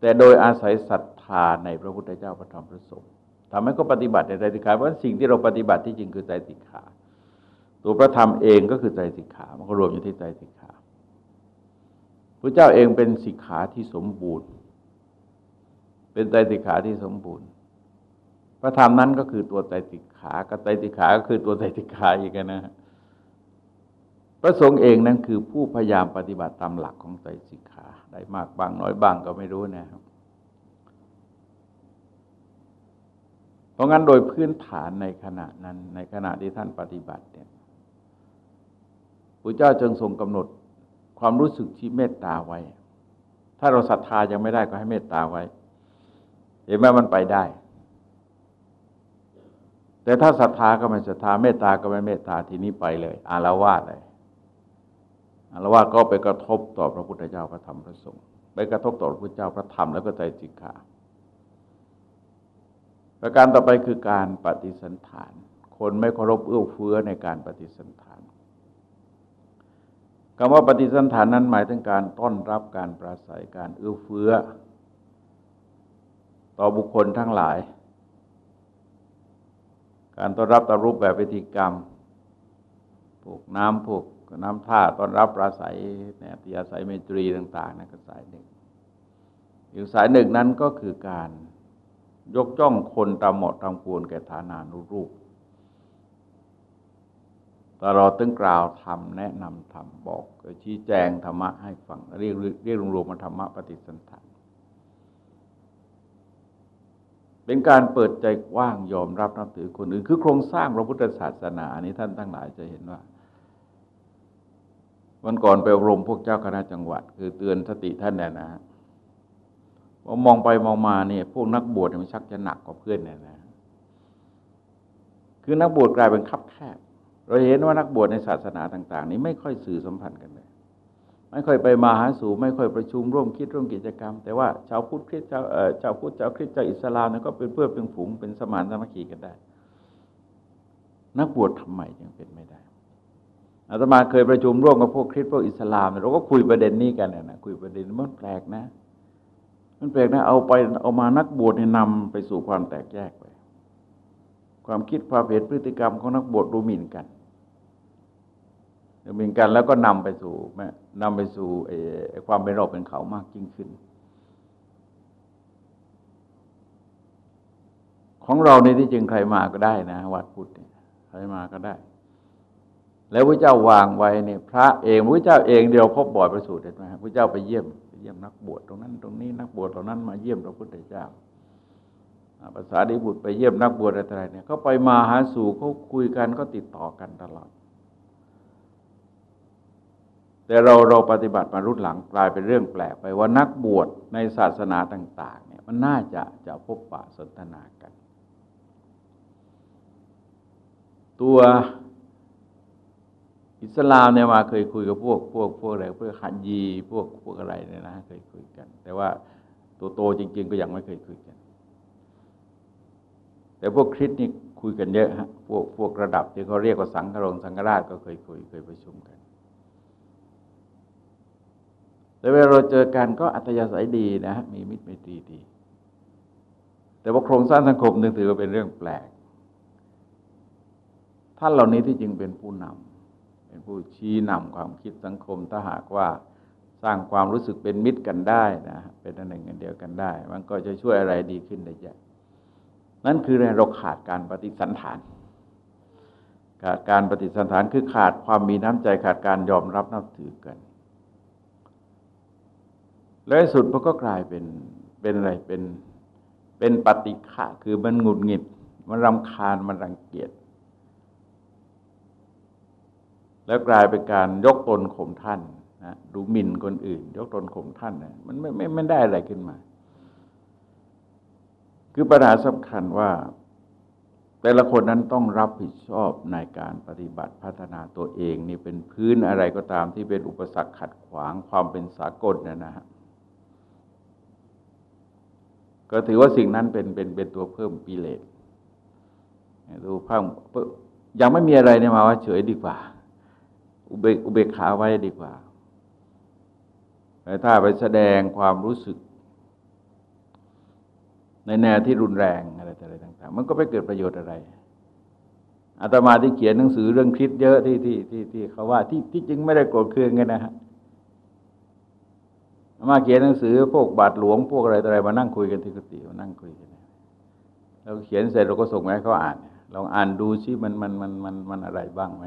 แต่โดยอาศัยศรัทธาในพระพุทธเจ้าพระธรรมพระสงฆ์ทำให้ก็ปฏิบัติในใจสิกขาเพราะสิ่งที่เราปฏิบัติที่จริงคือใจสิกขา ตัวพระธรรมเองก็คือใจสิกขามันก็รวมอยู่ที่ใจสิกขาพระเจ้าเองเป็นสิกขาที่สมบูรณ์ เป็นใจสิกขาที่สมบูรณ์ พระธรรมนั้นก็คือตัวใจสิกขากับใจสิกขาก็คือตัวใจสิกขาอีกนะฮะ พระสงฆ์เองนั้นคือผู้พยายามปฏิบัติตามหลักของใจสิกขา ได้มากบางน้อยบางก็ไม่รู้นะครับ เพราะงั้นโดยพื้นฐานในขณะนั้นในขณะที่ท่านปฏิบัติเนี่ยพระเจ้าจึงทรงกำหนดความรู้สึกที่เมตตาไว้ ถ้าเราศรัทธายังไม่ได้ก็ให้เมตตาไว้ เห็นไหมมันไปได้ แต่ถ้าศรัทธาก็ไม่ศรัทธาเมตตาก็ไม่เมตตาทีนี้ไปเลย อารวาสเลย อารวาสก็ไปกระทบต่อพระพุทธเจ้าพระธรรมพระสงฆ์ไปกระทบต่อพระพุทธเจ้าพระธรรมแล้วก็ใจจิกขาประการต่อไปคือการปฏิสันฐาน คนไม่เคารพเอื้อเฟื้อในการปฏิสันฐานคำว่าปฏิสันฐานนั้นหมายถึงการต้อนรับการปราศัยการเอื้อเฟื้อ ต่อบุคคลทั้งหลาย การต้อนรับตามรูปแบบวิธีกรรม พวกน้ำพวก น้ำท่าตอนรับปราศัยในอัิยาศัยเมตรีต่างๆนั่นก็สายหนึ่งอีกสายหนึ่งนั้นก็คือการยกจ้องคนตามเหมาะตามควรแก่ฐานานุรูปตลอดตึงกล่าวทำแนะนำทำบอกชี้แจงธรรมะให้ฟังเรียกเรียกรวมๆมาธรรมะปฏิสันถานเป็นการเปิดใจกว้างยอมรับนับถือคนอื่น คือโครงสร้างพระพุทธศาสนาอันนี้ท่านทั้งหลายจะเห็นว่า วันก่อนไปอบรมพวกเจ้าคณะจังหวัด คือเตือนสติท่านเนี่ยนะพอมองไปมองมาเนี่ย พวกนักบวชมันชักจะหนักกว่าเพื่อนเนี่ยนะ คือนักบวชกลายเป็นคับแคบ เราเห็นว่านักบวชในศาสนาต่าง ๆ นี้ไม่ค่อยสื่อสัมพันธ์กันเลย ไม่ค่อยไปมาหาสู่ไม่ค่อยประชุมร่วมคิดร่วมกิจกรรม แต่ว่าชาวพุทธคริสต์ชาวชาวพุทธชาวคริสต์ชาวอิสลามเนี่ยก็เป็นเพื่อนเป็นฝูงเป็นสมานสามัคคีกันได้ นักบวชทำไมยังเป็นไม่ได้ อาตมาเคยประชุมร่วมกับพวกคริสต์พวกอิสลามเราก็คุยประเด็นนี้กันนะคุยประเด็นมันแปลกนะ มันแปลกนะเอาไปเอามานักบวชเนี่ยนำไปสู่ความแตกแยกไป ความคิดความเห็นพฤติกรรมของนักบวชดูหมิ่นกันดูหมิ่นกันแล้วก็นำไปสู่แม่นำไปสู่ความเป็นเราเป็นเขามากยิ่งขึ้น ของเราในที่จริงใครมาก็ได้นะ วัดพุทธใครมาก็ได้ แล้วพระเจ้าวางไว้เนี่ยพระเองพระเจ้าเองเดียวพบบ่อยประสูติเห็นไหมพระเจ้าไปเยี่ยมไปเยี่ยมนักบวชตรงนั้นตรงนี้นักบวชตรงนั้นมาเยี่ยมพระพุทธเจ้าภาษาดิบุตรไปเยี่ยมนักบวชอะไรเนี่ยเขาไปมาหาสู่เขาคุยกันก็ติดต่อกันตลอด แต่เราเราปฏิบัติมารุ่นหลังกลายเป็นเรื่องแปลกไปว่านักบวชในศาสนาต่าง ๆ เนี่ยมันน่าจะจะพบปะสนทนากัน ตัว อิสลามเนี่ยมาเคยคุยกับพวกพวกพวกอะไรพวกฮันยีพวกพวกอะไรเนี่ยนะเคยคุยกัน แต่ว่าตัวโตจริง ๆ ก็ยังไม่เคยคุยกัน แต่พวกคริสนี่คุยกันเยอะฮะพวกพวกระดับที่เขาเรียกว่าสังฆรงสังฆราชก็เคยคุยเคยประชุมกันแต่เวลาเราเจอกันก็อัตยาศัยดีนะฮะมีมิตรไมตรีดี แต่ว่าโครงสร้างสังคมนึงถือว่าเป็นเรื่องแปลก ท่านเหล่านี้ที่จริงเป็นผู้นำ เป็นผู้ชี้นำความคิดสังคมถ้าหากว่าสร้างความรู้สึกเป็นมิตรกันได้นะเป็นอันหนึ่งอันเดียวกันได้ มันก็จะช่วยอะไรดีขึ้นได้เยอะนั่นคือเราขาดการปฏิสันฐานขาดการปฏิสันฐานคือขาดความมีน้ำใจขาดการยอมรับนับถือกัน แล้วสุดมันก็กลายเป็นเป็นอะไรเป็นเป็นปฏิฆะคือมันหงุดหงิด มันรำคาญมันรังเกียจ แล้วกลายเป็นการยกตนข่มท่านนะดูหมิ่นคนอื่น ยกตนข่มท่านนะมันไม่ไม่ไม่ได้อะไรขึ้นมา คือปัญหาสำคัญว่า แต่ละคนนั้นต้องรับผิดชอบในการปฏิบัติพัฒนาตัวเอง นี่เป็นพื้นอะไรก็ตามที่เป็นอุปสรรคขัดขวางความเป็นสากลนะนะฮะก็ถือว่าสิ่งนั้นเป็นเป็นเป็นตัวเพิ่มปีเลสดูเพิ่มยังไม่มีอะไรเนี่ยมาว่าเฉยดีกว่า อุเบกอุเบกขาไว้ดีกว่าแต่ถ้าไปแสดงความรู้สึก ในแนวที่รุนแรงอะไรอะไรต่างๆ มันก็ไม่เกิดประโยชน์อะไรอาตมาที่เขียนหนังสือเรื่องคิดเยอะที่ที่ที่ที่เขาว่าที่ที่จริงไม่ได้โกรธเคืองกันนะฮะมาเขียนหนังสือพวกบาทหลวงพวกอะไรอะไรมานั่งคุยกันที่กุฏิมานั่งคุยกันเราเขียนเสร็จเราก็ส่งให้เขาอ่านลองอ่านดูซิมันมันมันมันมันอะไรบ้างไหม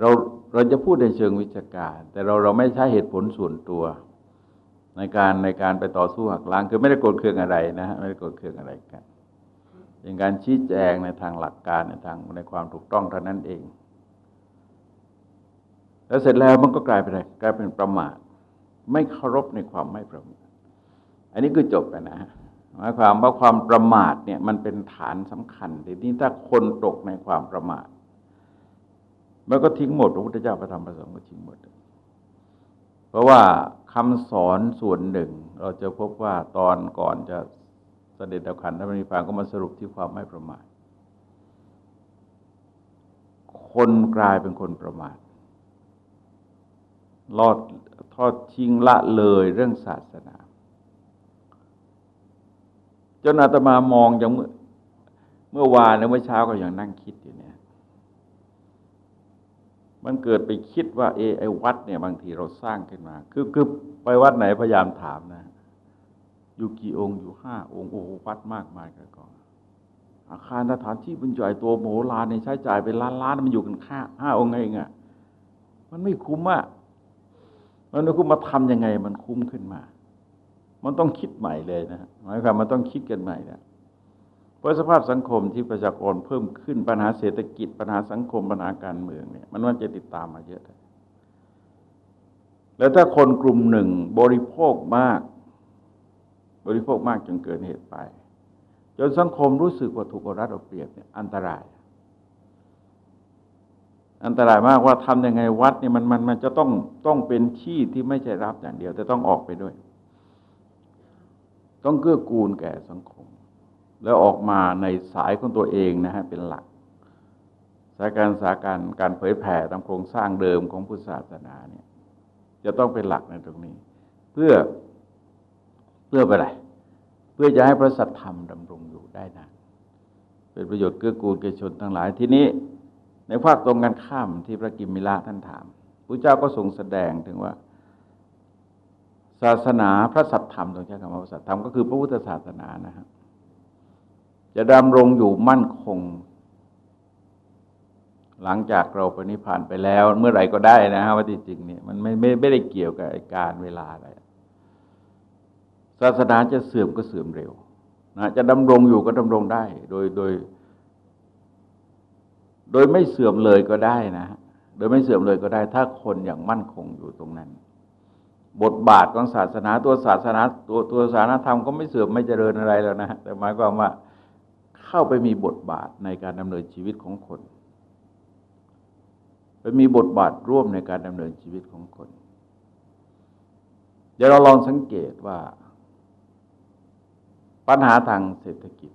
เราเราจะพูดในเชิงวิชาการ แต่เราเราไม่ใช้เหตุผลส่วนตัว ในการในการไปต่อสู้หักล้างคือไม่ได้โกรธเคืองอะไรนะฮะไม่ได้โกรธเคืองอะไรกันเป็นการชี้แจงในทางหลักการในทางในความถูกต้องเท่านั้นเอง แล้วเสร็จแล้วมันก็กลายเป็นอะไรกลายเป็นประมาทไม่เคารพในความไม่ประมาทอันนี้คือจบไปนะหมายความว่าความประมาทเนี่ยมันเป็นฐานสำคัญทีนี้ถ้าคนตกในความประมาท มันก็ทิ้งหมดพระพุทธเจ้าประธรรมประสงค์ก็ทิ้งหมด เพราะว่าคำสอนส่วนหนึ่ง เราจะพบว่าตอนก่อนจะเสด็จดับขันธปรินิพพานก็มาสรุปที่ความไม่ประมาทคนกลายเป็นคนประมาทลอดทอดทิ้งละเลยเรื่องศาสนาจนอาตมามองอย่างเมื่อวานและเมื่อเช้าก็ยังนั่งคิด มันเกิดไปคิดว่าเอไอวัดเนี่ยบางทีเราสร้างขึ้นมา คือคือไปวัดไหนพยายามถามนะ อยู่กี่องค์อยู่ห้าองค์โอ้วัดมากมายกันก่อนอาคารสถานที่บรรจุตัวโมโหลานในใช้จ่ายเป็นล้านล้านมันอยู่กันค่าห้าองค์เองอะ่ะมันไม่คุ้มอะมันไม่คุ้มมาทำยังไง มันคุ้มขึ้นมา มันต้องคิดใหม่เลยนะหมายความมันต้องคิดกันใหม่นะ เพราะสภาพสังคมที่ประชากรเพิ่มขึ้นปัญหาเศรษฐกิจปัญหาสังคมปัญหาการเมืองเนี่ยมันว่าจะติดตามมาเยอะเลยแล้วถ้าคนกลุ่มหนึ่งบริโภคมาก บริโภคมากจนเกินเหตุไป จนสังคมรู้สึกว่าถูกรัดเอาเปรียบเนี่ยอันตราย อันตรายมากว่าทำยังไงวัดเนี่ยมันมันมันจะต้องต้องเป็นที่ที่ไม่ใช่รับอย่างเดียว แต่ต้องออกไปด้วย ต้องเกื้อกูลแก่สังคม แล้วออกมาในสายของตัวเองนะฮะเป็นหลักสายการสาการการเผยแผ่ตามโครงสร้างเดิมของพุทธศาสนาเนี่ยจะต้องเป็นหลักในตรงนี้ เพื่อเพื่อไปอะไร เพื่อจะให้พระสัทธรรมดำรงอยู่ได้นานเป็นประโยชน์เกื้อกูลแก่ชนทั้งหลายทีนี้ในภาคตรงกันข้ามที่พระกิมมิละท่านถามพระเจ้าก็ทรงแสดงถึงว่า ศาสนาพระสัทธรรมตรงใช้คำว่าสัทธรรมก็คือพระพุทธศาสนานะครับ จะดำรงอยู่มั่นคง หลังจากเราปณิพานไปแล้ว เมื่อไหร่ก็ได้นะฮะว่าจริงเนี่ยมันไม่ไม่ไม่ได้เกี่ยวกับการเวลาอะไรศาสนาจะเสื่อมก็เสื่อมเร็วนะจะดำรงอยู่ก็ดำรงได้ โดยโดย โดยไม่เสื่อมเลยก็ได้นะ โดยไม่เสื่อมเลยก็ได้ ถ้าคนอย่างมั่นคงอยู่ตรงนั้น บทบาทของศาสนาตัวศาสนาตัวตัวศาสนาธรรมก็ไม่เสื่อมไม่เจริญอะไรแล้วนะแต่หมายความว่า เข้าไปมีบทบาทในการดำเนินชีวิตของคน ไปมีบทบาทร่วมในการดำเนินชีวิตของคน เดี๋ยวเราลองสังเกตว่า ปัญหาทางเศรษฐกิจ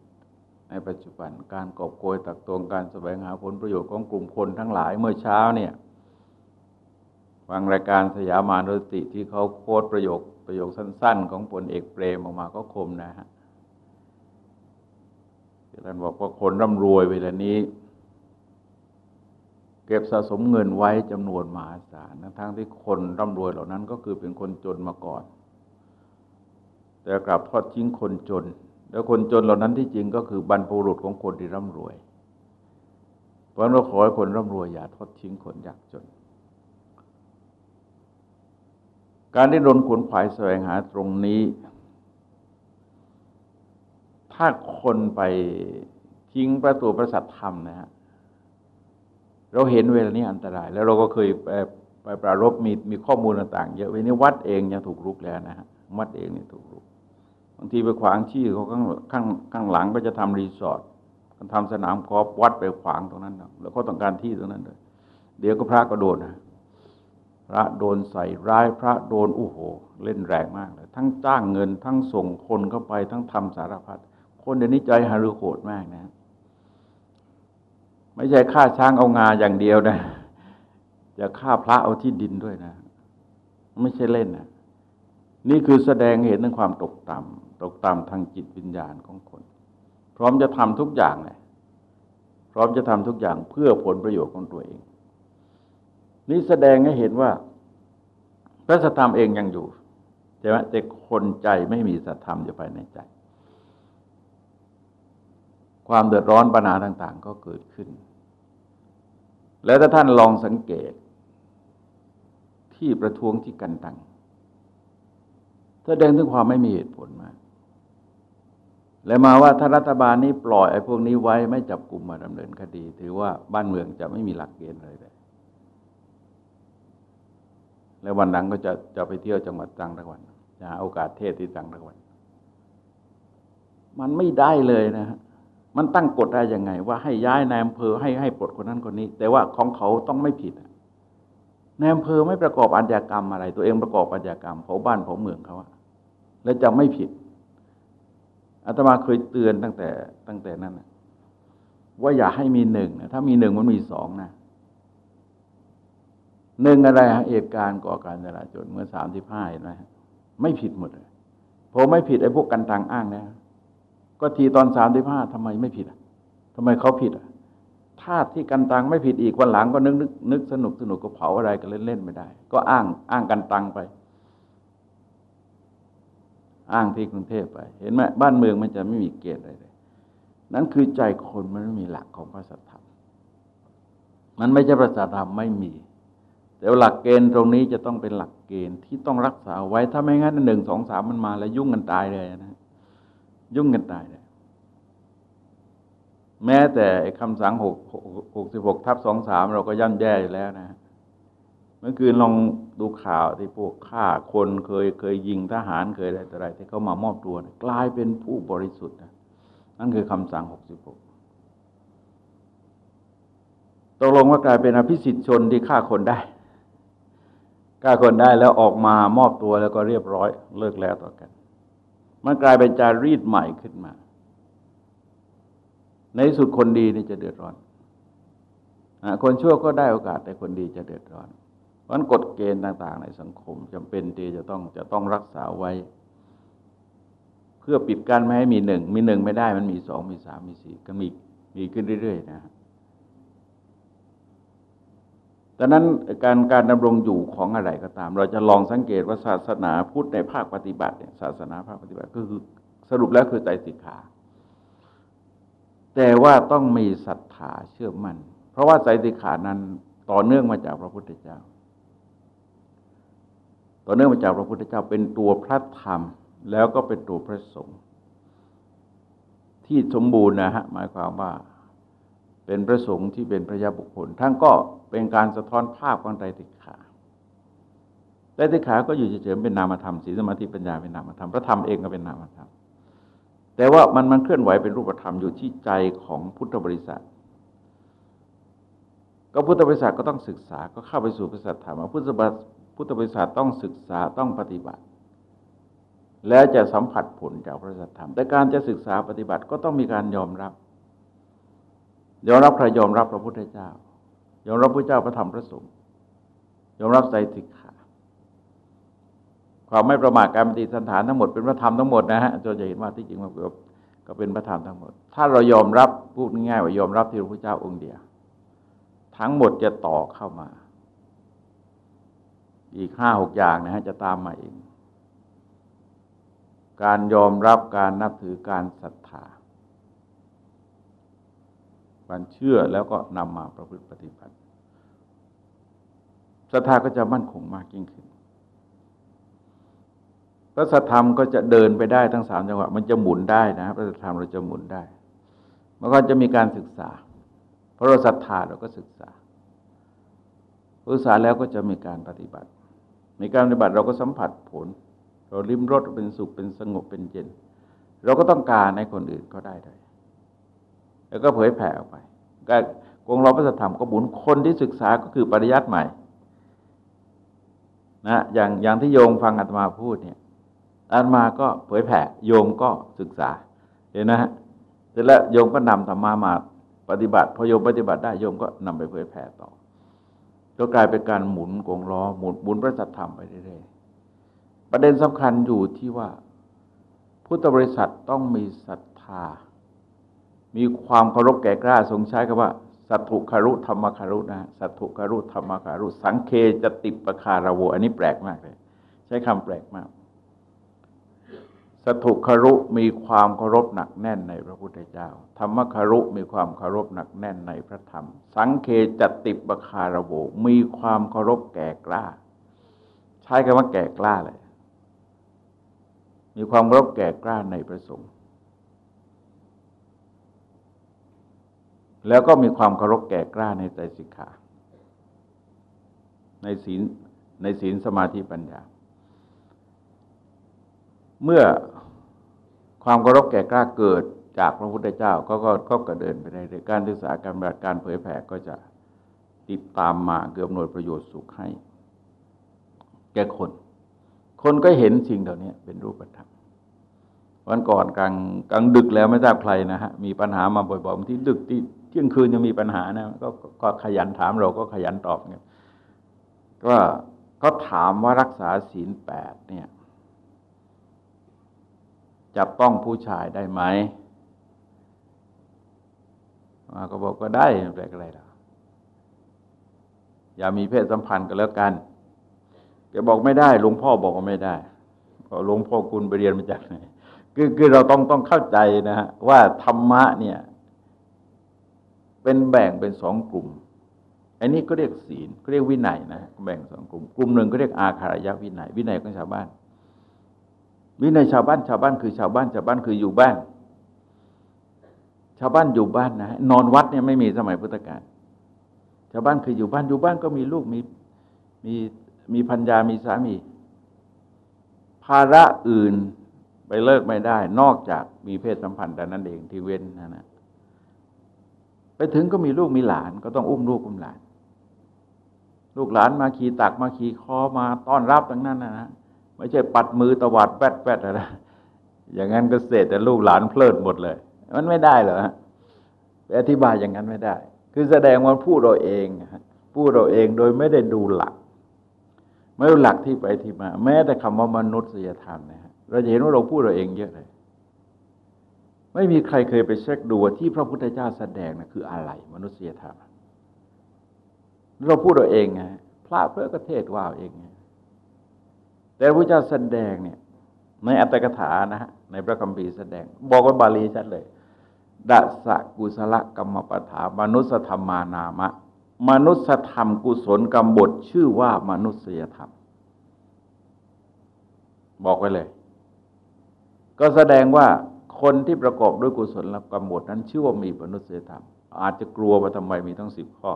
ในปัจจุบันการกอบโกยตักตวงการแสวงหาผลประโยชน์ของกลุ่มคนทั้งหลายเมื่อเช้าเนี่ยฟังรายการสยามานรติที่เขาโค้ดประโยคประโยคสั้น ๆ ของพลเอกเปรมออกมาก็คมนะฮะ ท่านบอกว่าคนร่ำรวยเวลานี้ เก็บสะสมเงินไว้จำนวนมหาศาลทั้งที่คนร่ำรวยเหล่านั้นก็คือเป็นคนจนมาก่อน แต่กลับทอดทิ้งคนจน แล้วคนจนเหล่านั้นที่จริงก็คือบรรพบุรุษของคนที่ร่ำรวย เพราะเราขอให้คนร่ำรวยอย่าทอดทิ้งคนยากจน การได้รนขวนขวายแสวงหาตรงนี้ ถ้าคนไปทิ้งประตูประสัทธรรมนะฮะเราเห็นเวลานี้อันตราย แล้วเราก็เคยไปไปปรารบมีมีข้อมูลต่างๆเยอะเวลานี้วัดเองยังถูกรุกแล้วนะฮะวัดเองเนี่ถูกรุกบางทีไปขวางที่เขาข้างข้างข้างหลังก็จะทำรีสอร์ทกันทำสนามกอล์ฟวัดไปขวางตรงนั้นแล้วก็ต้องการที่ตรงนั้นเลยเดี๋ยวก็พระก็โดนนะพระโดนใส่ร้ายพระโดนโอ้โห เล่นแรงมากเลย ทั้งจ้างเงินทั้งส่งคนเข้าไปทั้งทำสารพัด คนเดี๋ยวนี้ใจฮารุโหดมากนะ ไม่ใช่ฆ่าช้างเอางาอย่างเดียวนะจะฆ่าพระเอาที่ดินด้วยนะ ไม่ใช่เล่นนะนี่คือแสดงเห็นถึงความตกต่ำตกต่ำทางจิตวิญญาณของคน พร้อมจะทำทุกอย่างเลยพร้อมจะทำทุกอย่างเพื่อผลประโยชน์ของตัวเอง นี่แสดงให้เห็นว่า พระสัทธรรมเองยังอยู่ใช่ไหมแต่คนใจไม่มีสัทธรรมอยู่ภายในใจ ความเดือดร้อนปัญหาต่างๆ ก็เกิดขึ้น แล้วถ้าท่านลองสังเกต ที่ประท้วงที่กันตังแสดงถึงความไม่มีเหตุผลมากและมาว่าถ้ารัฐบาลนี้ปล่อยไอ้พวกนี้ไว้ไม่จับกลุ่มมาดำเนินคดี ถือว่าบ้านเมืองจะไม่มีหลักเกณฑ์อะไรเลย แล้ววันหลังก็จะจะไปเที่ยวจังหวัดตังทั้งวันจะหาโอกาสเทศที่ตังทั้งวัน มันไม่ได้เลยนะฮะ มันตั้งกฎได้ยังไง ว่าให้ย้ายนายอำเภอให้ให้ปลดคนนั้นคนนี้ แต่ว่าของเขาต้องไม่ผิดนายอำเภอไม่ประกอบอาชญากรรมอะไร ตัวเองประกอบอาชญากรรมเผาบ้านเผาเมืองเขาและจะไม่ผิดอาตมาเคยเตือนตั้งแต่ตั้งแต่นั้นว่าอย่าให้มีหนึ่งถ้ามีหนึ่งมันมีสองนะหนึ่งอะไรฮะเหตุการณ์ก่อการจราจนเมื่อสามสิบห้าเห็นไหมไม่ผิดหมดเลยพอไม่ผิดไอ้พวกกันตังอ้างนะ ก็ทีตอนสามสิบห้าทำไมไม่ผิดอะทำไมเขาผิดอะถ้าที่กันตังไม่ผิดอีกวันหลังก็นึกนึกนึกสนุกสนุกก็เผาอะไรกันเล่นๆไม่ได้ ก็อ้างอ้างกันตังไป อ้างที่กรุงเทพไป เห็นไหมบ้านเมืองมันจะไม่มีเกณฑ์อะไรเลยนั่นคือใจคนมันไม่มีหลักของพระสัทธรรมมันไม่ใช่พระสัทธรรมไม่มี แต่หลักเกณฑ์ตรงนี้จะต้องเป็นหลักเกณฑ์ที่ต้องรักษาไว้ถ้าไม่งั้นหนึ่งสองสามมันมาแล้วยุ่งกันตายเลยนะ ยุ่งกันตายเลยแม้แต่คำสั่งหกหกสิบหกทับสองสามเราก็ย่ำแย่อยู่แล้วนะ เมื่อคืนลองดูข่าวที่พวกฆ่าคนเคยเคยยิงทหารเคยอะไรต่ออะไร ที่เขามามอบตัวกลายเป็นผู้บริสุทธิ์นะนั่นคือคำสั่งหกสิบหกตกลงว่ากลายเป็นอภิสิทธิชนที่ฆ่าคนได้ฆ่าคนได้แล้วออกมามอบตัวแล้วก็เรียบร้อยเลิกแล้วต่อกัน มันกลายเป็นจารีตใหม่ขึ้นมา ในสุดคนดีนี่จะเดือดร้อนคนชั่วก็ได้โอกาสแต่คนดีจะเดือดร้อน เพราะนั้นกฎเกณฑ์ต่างๆ ในสังคมจำเป็นที่จะต้องจะต้องรักษาไว้ เพื่อปิดกั้นไม่ให้มีหนึ่งมีหนึ่งไม่ได้มันมีสองมีสามมีสี่ก็มีมีขึ้นเรื่อย ๆ นะ ดังนั้นการการดำรงอยู่ของอะไรก็ตาม เราจะลองสังเกตว่าศาสนาพุทธในภาคปฏิบัติเนี่ยศาสนาภาคปฏิบัติก็คือสรุปแล้วคือใจสิกขา แต่ว่าต้องมีศรัทธาเชื่อมั่น เพราะว่าใจสิกขานั้นต่อเนื่องมาจากพระพุทธเจ้า ต่อเนื่องมาจากพระพุทธเจ้าเป็นตัวพระธรรม แล้วก็เป็นตัวพระสงฆ์ที่สมบูรณ์นะฮะหมายความว่า เป็นพระสงฆ์ที่เป็นพระยาบุคคลทั้งก็เป็นการสะท้อนภาพของใจติขาใจติขาก็อยู่เฉยๆเป็นนามธรรมศีลสมาธิปัญญาเป็นนามธรรมพระธรรมเองก็เป็นนามธรรมแต่ว่ามันมันเคลื่อนไหวเป็นรูปธรรมอยู่ที่ใจของพุทธบริษัท ก็พุทธบริษัทก็ต้องศึกษาก็เข้าไปสู่พระสัทธรรมพุทธบริษัทพุทธบริษัทต้องศึกษาต้องปฏิบัติ แล้วจะสัมผัสผลจากพระสัทธรรมแต่การจะศึกษาปฏิบัติก็ต้องมีการยอมรับ ยอมรับใครยอมรับพระพุทธเจ้า ยอมรับพระเจ้าพระธรรมพระสงฆ์ยอมรับใจสิกขาความไม่ประมาทการปฏิสันฐานทั้งหมดเป็นพระธรรมทั้งหมดนะฮะจะจะเห็นว่าที่จริงมันก็เป็นพระธรรมทั้งหมด ถ้าเรายอมรับพูดง่ายๆว่ายอมรับที่พระพุทธเจ้าองค์เดียวทั้งหมดจะต่อเข้ามา อีกห้าหกอย่างนะฮะจะตามมาเอง การยอมรับการนับถือการศรัทธา การเชื่อแล้วก็นำมาประพฤติปฏิบัติศรัทธาก็จะมั่นคงมากยิ่งขึ้นพระสัทธรรมก็จะเดินไปได้ทั้งสามจังหวะมันจะหมุนได้นะพระสัทธรรมเราจะหมุนได้มันก็จะมีการศึกษา เพราะเราศรัทธาเราก็ศึกษาศึกษาแล้วก็จะมีการปฏิบัติในการปฏิบัติเราก็สัมผัสผล เราลิ้มรสเป็นสุขเป็นสงบเป็นเย็น เราก็ต้องการให้คนอื่นก็ได้ได้ แล้วก็เผยแผ่ออกไปการกงล้อพระธรรมก็บุญคนที่ศึกษาก็คือปริยัติใหม่นะอย่างอย่างที่โยมฟังอาตมาพูดเนี่ยอาตมาก็เผยแผ่โยมก็ศึกษาเห็นนะฮะเสร็จแล้วโยมก็นำธรรมามาปฏิบัติพอโยมปฏิบัติได้โยมก็นำไปเผยแผ่ต่อก็กลายเป็นการหมุนกงล้อหมุนหมุนพระสัทธรรมไปเรื่อยๆประเด็นสำคัญอยู่ที่ว่า พุทธบริษัทต้องมีศรัทธา มีความเคารพแก่กล้าทรงใช้คำว่า สัตถุคารุธรรมคารุนะสัตถุคารุธรรมคารุ สังเคจติปคาระโวอันนี้แปลกมากเลย ใช้คำแปลกมากสถุคารุมีความเคารพหนักแน่นในพระพุทธเจ้า ธรรมคารุมีความเคารพหนักแน่นในพระธรรม สังเคจติบคาระโบมีความเคารพแก่กล้า ใช้คำว่าแก่กล้าเลย มีความเคารพแก่กล้าในพระสงฆ์ แล้วก็มีความเคารพแก่กล้าในใจสิกขา ในศีลในศีลสมาธิปัญญา เมื่อความเคารพแก่กล้าเกิดจากพระพุทธเจ้าก็ก็ก็กระเดินไปในการศึกษาการแบบการเผยแผ่ก็จะติดตามมาเกือบหนวยประโยชน์สุขให้ แก่คน คนก็เห็นสิ่งเหล่านี้เป็นรูปธรรมวันก่อนกลางกลางดึกแล้วไม่ทราบใครนะฮะมีปัญหามาบ่อยๆบางที่ดึกที่ เที่ยงคืนยังมีปัญหานะก็ก็ขยันถามเราก็ขยันตอบเนี่ยก็ก็ถามว่ารักษาศีลแปดเนี่ยจับต้องผู้ชายได้ไหมมาก็บอกก็ได้แปลกอะไรล่ะอย่ามีเพศสัมพันธ์กันแล้วกันแกบอกไม่ได้หลวงพ่อบอกว่าไม่ได้หลวงพ่อคุณไปเรียนมาจากไหนคือคือเราต้องต้องเข้าใจนะฮะว่าธรรมะเนี่ย เป็นแบ่งเป็นสองกลุ่ม อันนี้ก็เรียกศีลก็เรียกวินัยนะ แบ่งสองกลุ่ม กลุ่มหนึ่งก็เรียกอาคารยวินัย วินัยของชาวบ้าน วินัยชาวบ้าน ชาวบ้านคือชาวบ้าน ชาวบ้านคืออยู่บ้าน ชาวบ้านอยู่บ้านนะ นอนวัดเนี่ยไม่มีสมัยพุทธกาล ชาวบ้านคืออยู่บ้าน อยู่บ้านก็มีลูก มี มีมีพัญญามีสามี ภาระอื่นไปเลิกไม่ได้ นอกจากมีเพศสัมพันธ์แต่นั้นเองที่เว้นนะนะ ถึงก็มีลูกมีหลานก็ต้องอุ้มลูกอุ้มหลาน ลูกหลานมาขี่ตักมาขี่คอมาต้อนรับทั้งนั้นนะนะไม่ใช่ปัดมือตวัดแปดแปดอะไรอย่างนั้นก็เสร็จแต่ลูกหลานเพลิดหมดเลย มันไม่ได้เหรอฮะไปอธิบายอย่างนั้นไม่ได้ คือแสดงว่าพูดเราเองพูดเราเองโดยไม่ได้ดูหลัก ไม่รู้หลักที่ไปที่มา แม้แต่คำว่ามนุษยธรรมนะฮะเราจะเห็นว่าเราพูดเราเองเยอะเลย ไม่มีใครเคยไปเช็คดูว่าที่พระพุทธเจ้าแสดงนะคืออะไร มนุษยธรรม เราพูดเราเองไงพระเพื่อกเทศว่าเองไงแต่พระเจ้าแสดงเนี่ย ในอัตถกถานะฮะในพระคัมภีร์แสดง บอกว่าบาลีชัดเลยดัสกุศลกรรมปฐามนุสธรรมานามะ มนุสธรรมกุศลกรรมบทชื่อว่ามนุษยธรรม บอกไว้เลย ก็แสดงว่า คนที่ประกอบด้วยกุศลกรรมบทนั้นชื่อว่ามีมนุษยธรรม อาจจะกลัวว่าทำไมมีทั้งสิบข้อ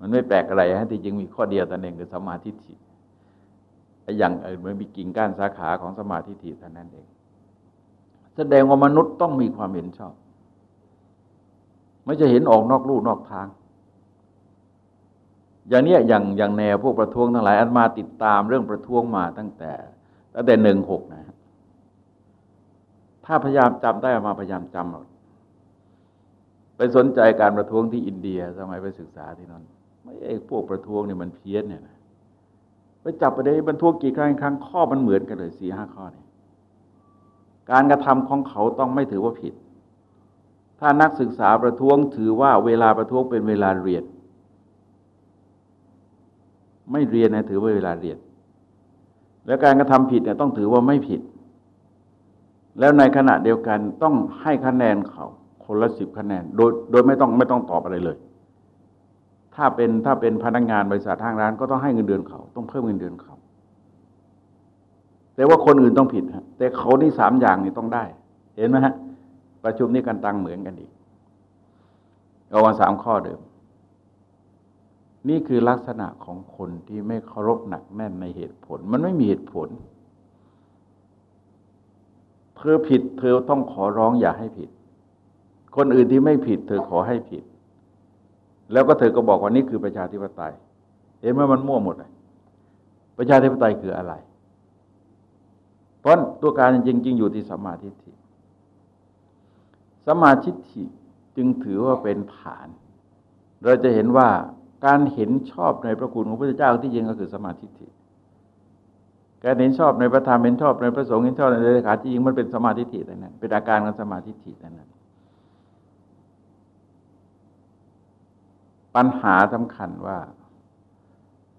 มันไม่แปลกอะไรฮะที่จริงมีข้อเดียวแต่เองคือสมาธิฐิอย่างอื่นมันมีกิ่งก้านสาขาของสมาธิฐิเท่านั้นเอง แสดงว่ามนุษย์ต้องมีความเห็นชอบ ไม่จะเห็นออกนอกลู่นอกทาง อย่างนี้อย่างอย่างแนวพวกประท้วงทั้งหลายอันมาติดตามเรื่องประท้วงมาตั้งแต่ตั้งแต่หนึ่งหกนะ ถ้าพยายามจำได้มาพยายามจำไปสนใจการประท้วงที่อินเดียสมัยไปศึกษาที่นั่นไม่ไอ้พวกประท้วงเนี่ยมันเพี้ยนเนี่ยนะไปจับไปได้บรรทุกกี่ครั้งครั้งข้อมันเหมือนกันเลยสี่ห้าข้อเนี่ยการกระทำของเขาต้องไม่ถือว่าผิด ถ้านักศึกษาประท้วงถือว่าเวลาประท้วงเป็นเวลาเรียน ไม่เรียนนะถือว่าเวลาเรียน แล้วการกระทำผิดเนี่ยต้องถือว่าไม่ผิด แล้วในขณะเดียวกันต้องให้คะแนนเขาคนละสิบคะแนนโดยโดยไม่ต้องไม่ต้องตอบอะไรเลย ถ้าเป็นถ้าเป็นพนักงานบริษัททางร้านก็ต้องให้เงินเดือนเขา ต้องเพิ่มเงินเดือนเขา แต่ว่าคนอื่นต้องผิดฮะแต่เขานี่สามอย่างนี่ต้องได้ เห็นไหมฮะประชุมนี้กันตังเหมือนกันอีกเอาวันสามข้อเดิม นี่คือลักษณะของคนที่ไม่เคารพหนักแน่นในเหตุผล มันไม่มีเหตุผล เธอผิด เธอต้องขอร้องอย่าให้ผิด คนอื่นที่ไม่ผิด เธอขอให้ผิด แล้วก็เธอก็บอกว่านี่คือประชาธิปไตยเห็นไหมมันมั่วหมดเลยประชาธิปไตยคืออะไร เพราะตัวการจริง ๆ อยู่ที่สมาธิฐิสมาธิฐิจึงถือว่าเป็นฐาน เราจะเห็นว่าการเห็นชอบในพระคุณของพระพุทธเจ้าที่จริงก็คือสมาธิฐิ การเห็นชอบในพระธรรมเห็นชอบในพระสงฆ์เห็นชอบในเลขาที่จริงมันเป็นสมาธิฐิแต่นั้นเป็นอาการของสมาธิฐิแต่นั้นปัญหาสำคัญว่า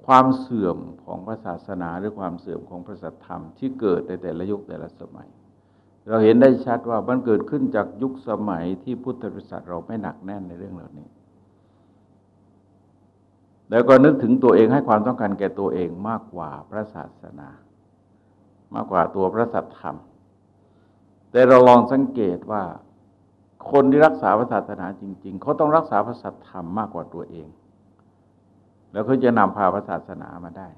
ความเสื่อมของพระศาสนาหรือความเสื่อมของพระสัทธรรมที่เกิดในแต่ละยุคแต่ละสมัย เราเห็นได้ชัดว่ามันเกิดขึ้นจากยุคสมัยที่พุทธบริษัทเราไม่หนักแน่นในเรื่องเหล่านี้ แล้วก็นึกถึงตัวเองให้ความต้องการแก่ตัวเองมากกว่าพระศาสนา มากกว่าตัวพระสัทธรรม แต่เราลองสังเกตว่าคนที่รักษาพระศาสนาจริง ๆ เขาต้องรักษาพระสัทธรรมมากกว่าตัวเอง แล้วเขาจะนำพาพระศาสนามาได้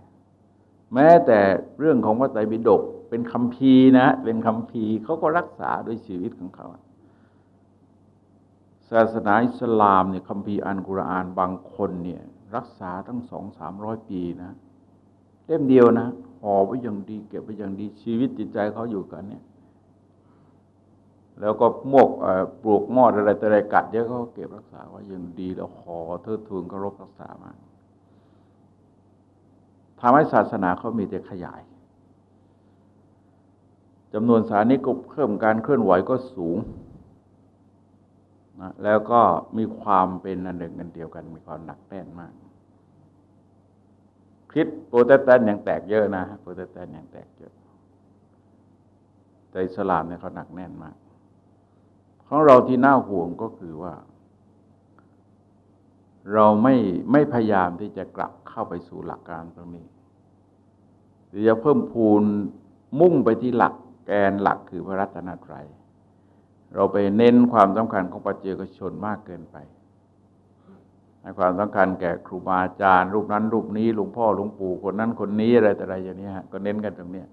แม้แต่เรื่องของพระไตรปิฎกเป็นคำพีนะ เป็นคำพีเขาก็รักษาด้วยชีวิตของเขา ศาสนาอิสลามเนี่ยคำพีอันกุรอานบางคนเนี่ยรักษาตั้งสองสามร้อยปีนะเล่มเดียวนะ ห่อไว้อย่างดี เก็บไว้อย่างดีชีวิตจิตใจเขาอยู่กันเนี่ย แล้วก็มวกปลูกมอดอะไรแต่อะไรกัดเยอะก็เก็บรักษาไว้อยังดีแล้วขอเทิดทูนเคารพรักษามาทำให้ศาสนาเขามีแต่ขยายจำนวนศาสนิกก็เพิ่มการเคลื่อนไหวก็สูงนะแล้วก็มีความเป็นอันหนึ่งกันเดียวกันมีความหนักแน่นมาก คริสต์โปรเตสแตนต์ยังแตกเยอะนะโปรเตสแตนต์ยังแตกเยอะแต่อิสลามเนี่ยเขาหนักแน่นมาก ของเราที่น่าห่วงก็คือว่า เราไม่ไม่พยายามที่จะกลับเข้าไปสู่หลักการตรงนี้หรือจะเพิ่มพูนมุ่งไปที่หลักแกนหลักคือพระรัตนตรัย เราไปเน้นความสำคัญของปัจเจกชนมากเกินไป ให้ความสำคัญแก่ครูบาอาจารย์ รูปนั้น รูปนี้หลวงพ่อหลวงปู่คนนั้นคนนี้อะไรแต่อะไรอย่างนี้ฮะก็เน้นกันตรงนี้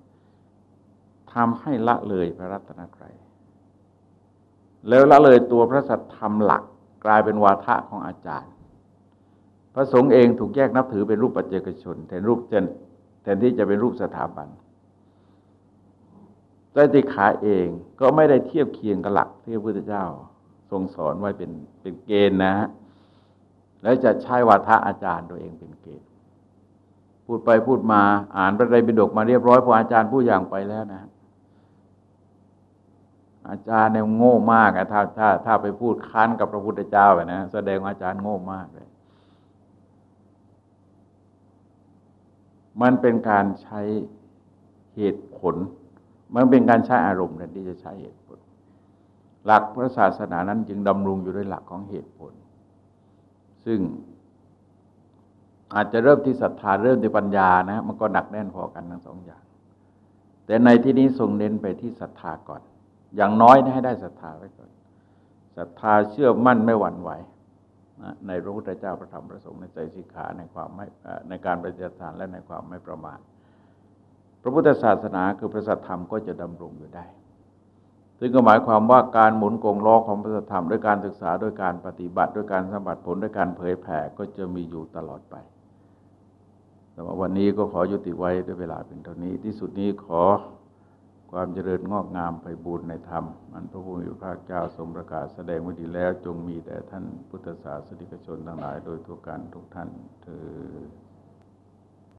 ทำให้ละเลยพระรัตนตรัยแล้วละเลยตัวพระสัทธรรมหลักกลายเป็นวาทะของอาจารย์ พระสงฆ์เองถูกแยกนับถือเป็นรูปปัจเจกชนแทนรูปแทนที่จะเป็นรูปสถาบันใจติขาเองก็ไม่ได้เทียบเคียงกับหลักที่พระพุทธเจ้าทรงสอนไว้เป็นเป็นเกณฑ์นะฮะ แล้วจะใช้วาทะอาจารย์ตัวเองเป็นเกณฑ์พูดไปพูดมาอ่านพระไตรปิฎกมาเรียบร้อยพออาจารย์ผู้อย่างไปแล้วนะ อาจารย์เนี่ยโง่มากอะถ้าถ้าถ้าไปพูดค้านกับพระพุทธเจ้านะแสดงว่าอาจารย์โง่มากเลยมันเป็นการใช้เหตุผล มันเป็นการใช้อารมณ์แทนที่จะใช้เหตุผล หลักพระศาสนานั้นจึงดำรงอยู่ด้วยหลักของเหตุผล ซึ่งอาจจะเริ่มที่ศรัทธาเริ่มที่ปัญญานะมันก็หนักแน่นพอกันทั้งสองอย่าง แต่ในที่นี้ทรงเน้นไปที่ศรัทธาก่อน อย่างน้อยให้ได้ศรัทธาไว้ก่อนศรัทธาเชื่อมั่นไม่หวั่นไหวในพระพุทธเจ้าพระธรรมพระสงฆ์ในใจสิกขาในความไม่ในการปฏิบัติานและในความไม่ประมาทพระพุทธศาสนาคือพระสัทธรรมก็จะดำรงอยู่ได้ ซึ่งก็หมายความว่าการหมุนกงล้อของพระธรรมด้วยการศึกษาด้วยการปฏิบัติด้วยการสัมผัสผลด้วยการเผยแผ่ก็จะมีอยู่ตลอดไป แต่ว่าวันนี้ก็ขอยุติไว้ด้วยเวลาเป็นเท่านี้ ที่สุดนี้ขอความเจริญงอกงามไปบูรณนธรรมอันพระผู้มีพระเจ้าทรงประกาศแสดงไว้ดีแล้วจงมีแต่ท่านพุทธศาสนิกชนทั้งหลาย โดยทั่วกันทุกท่านเธอ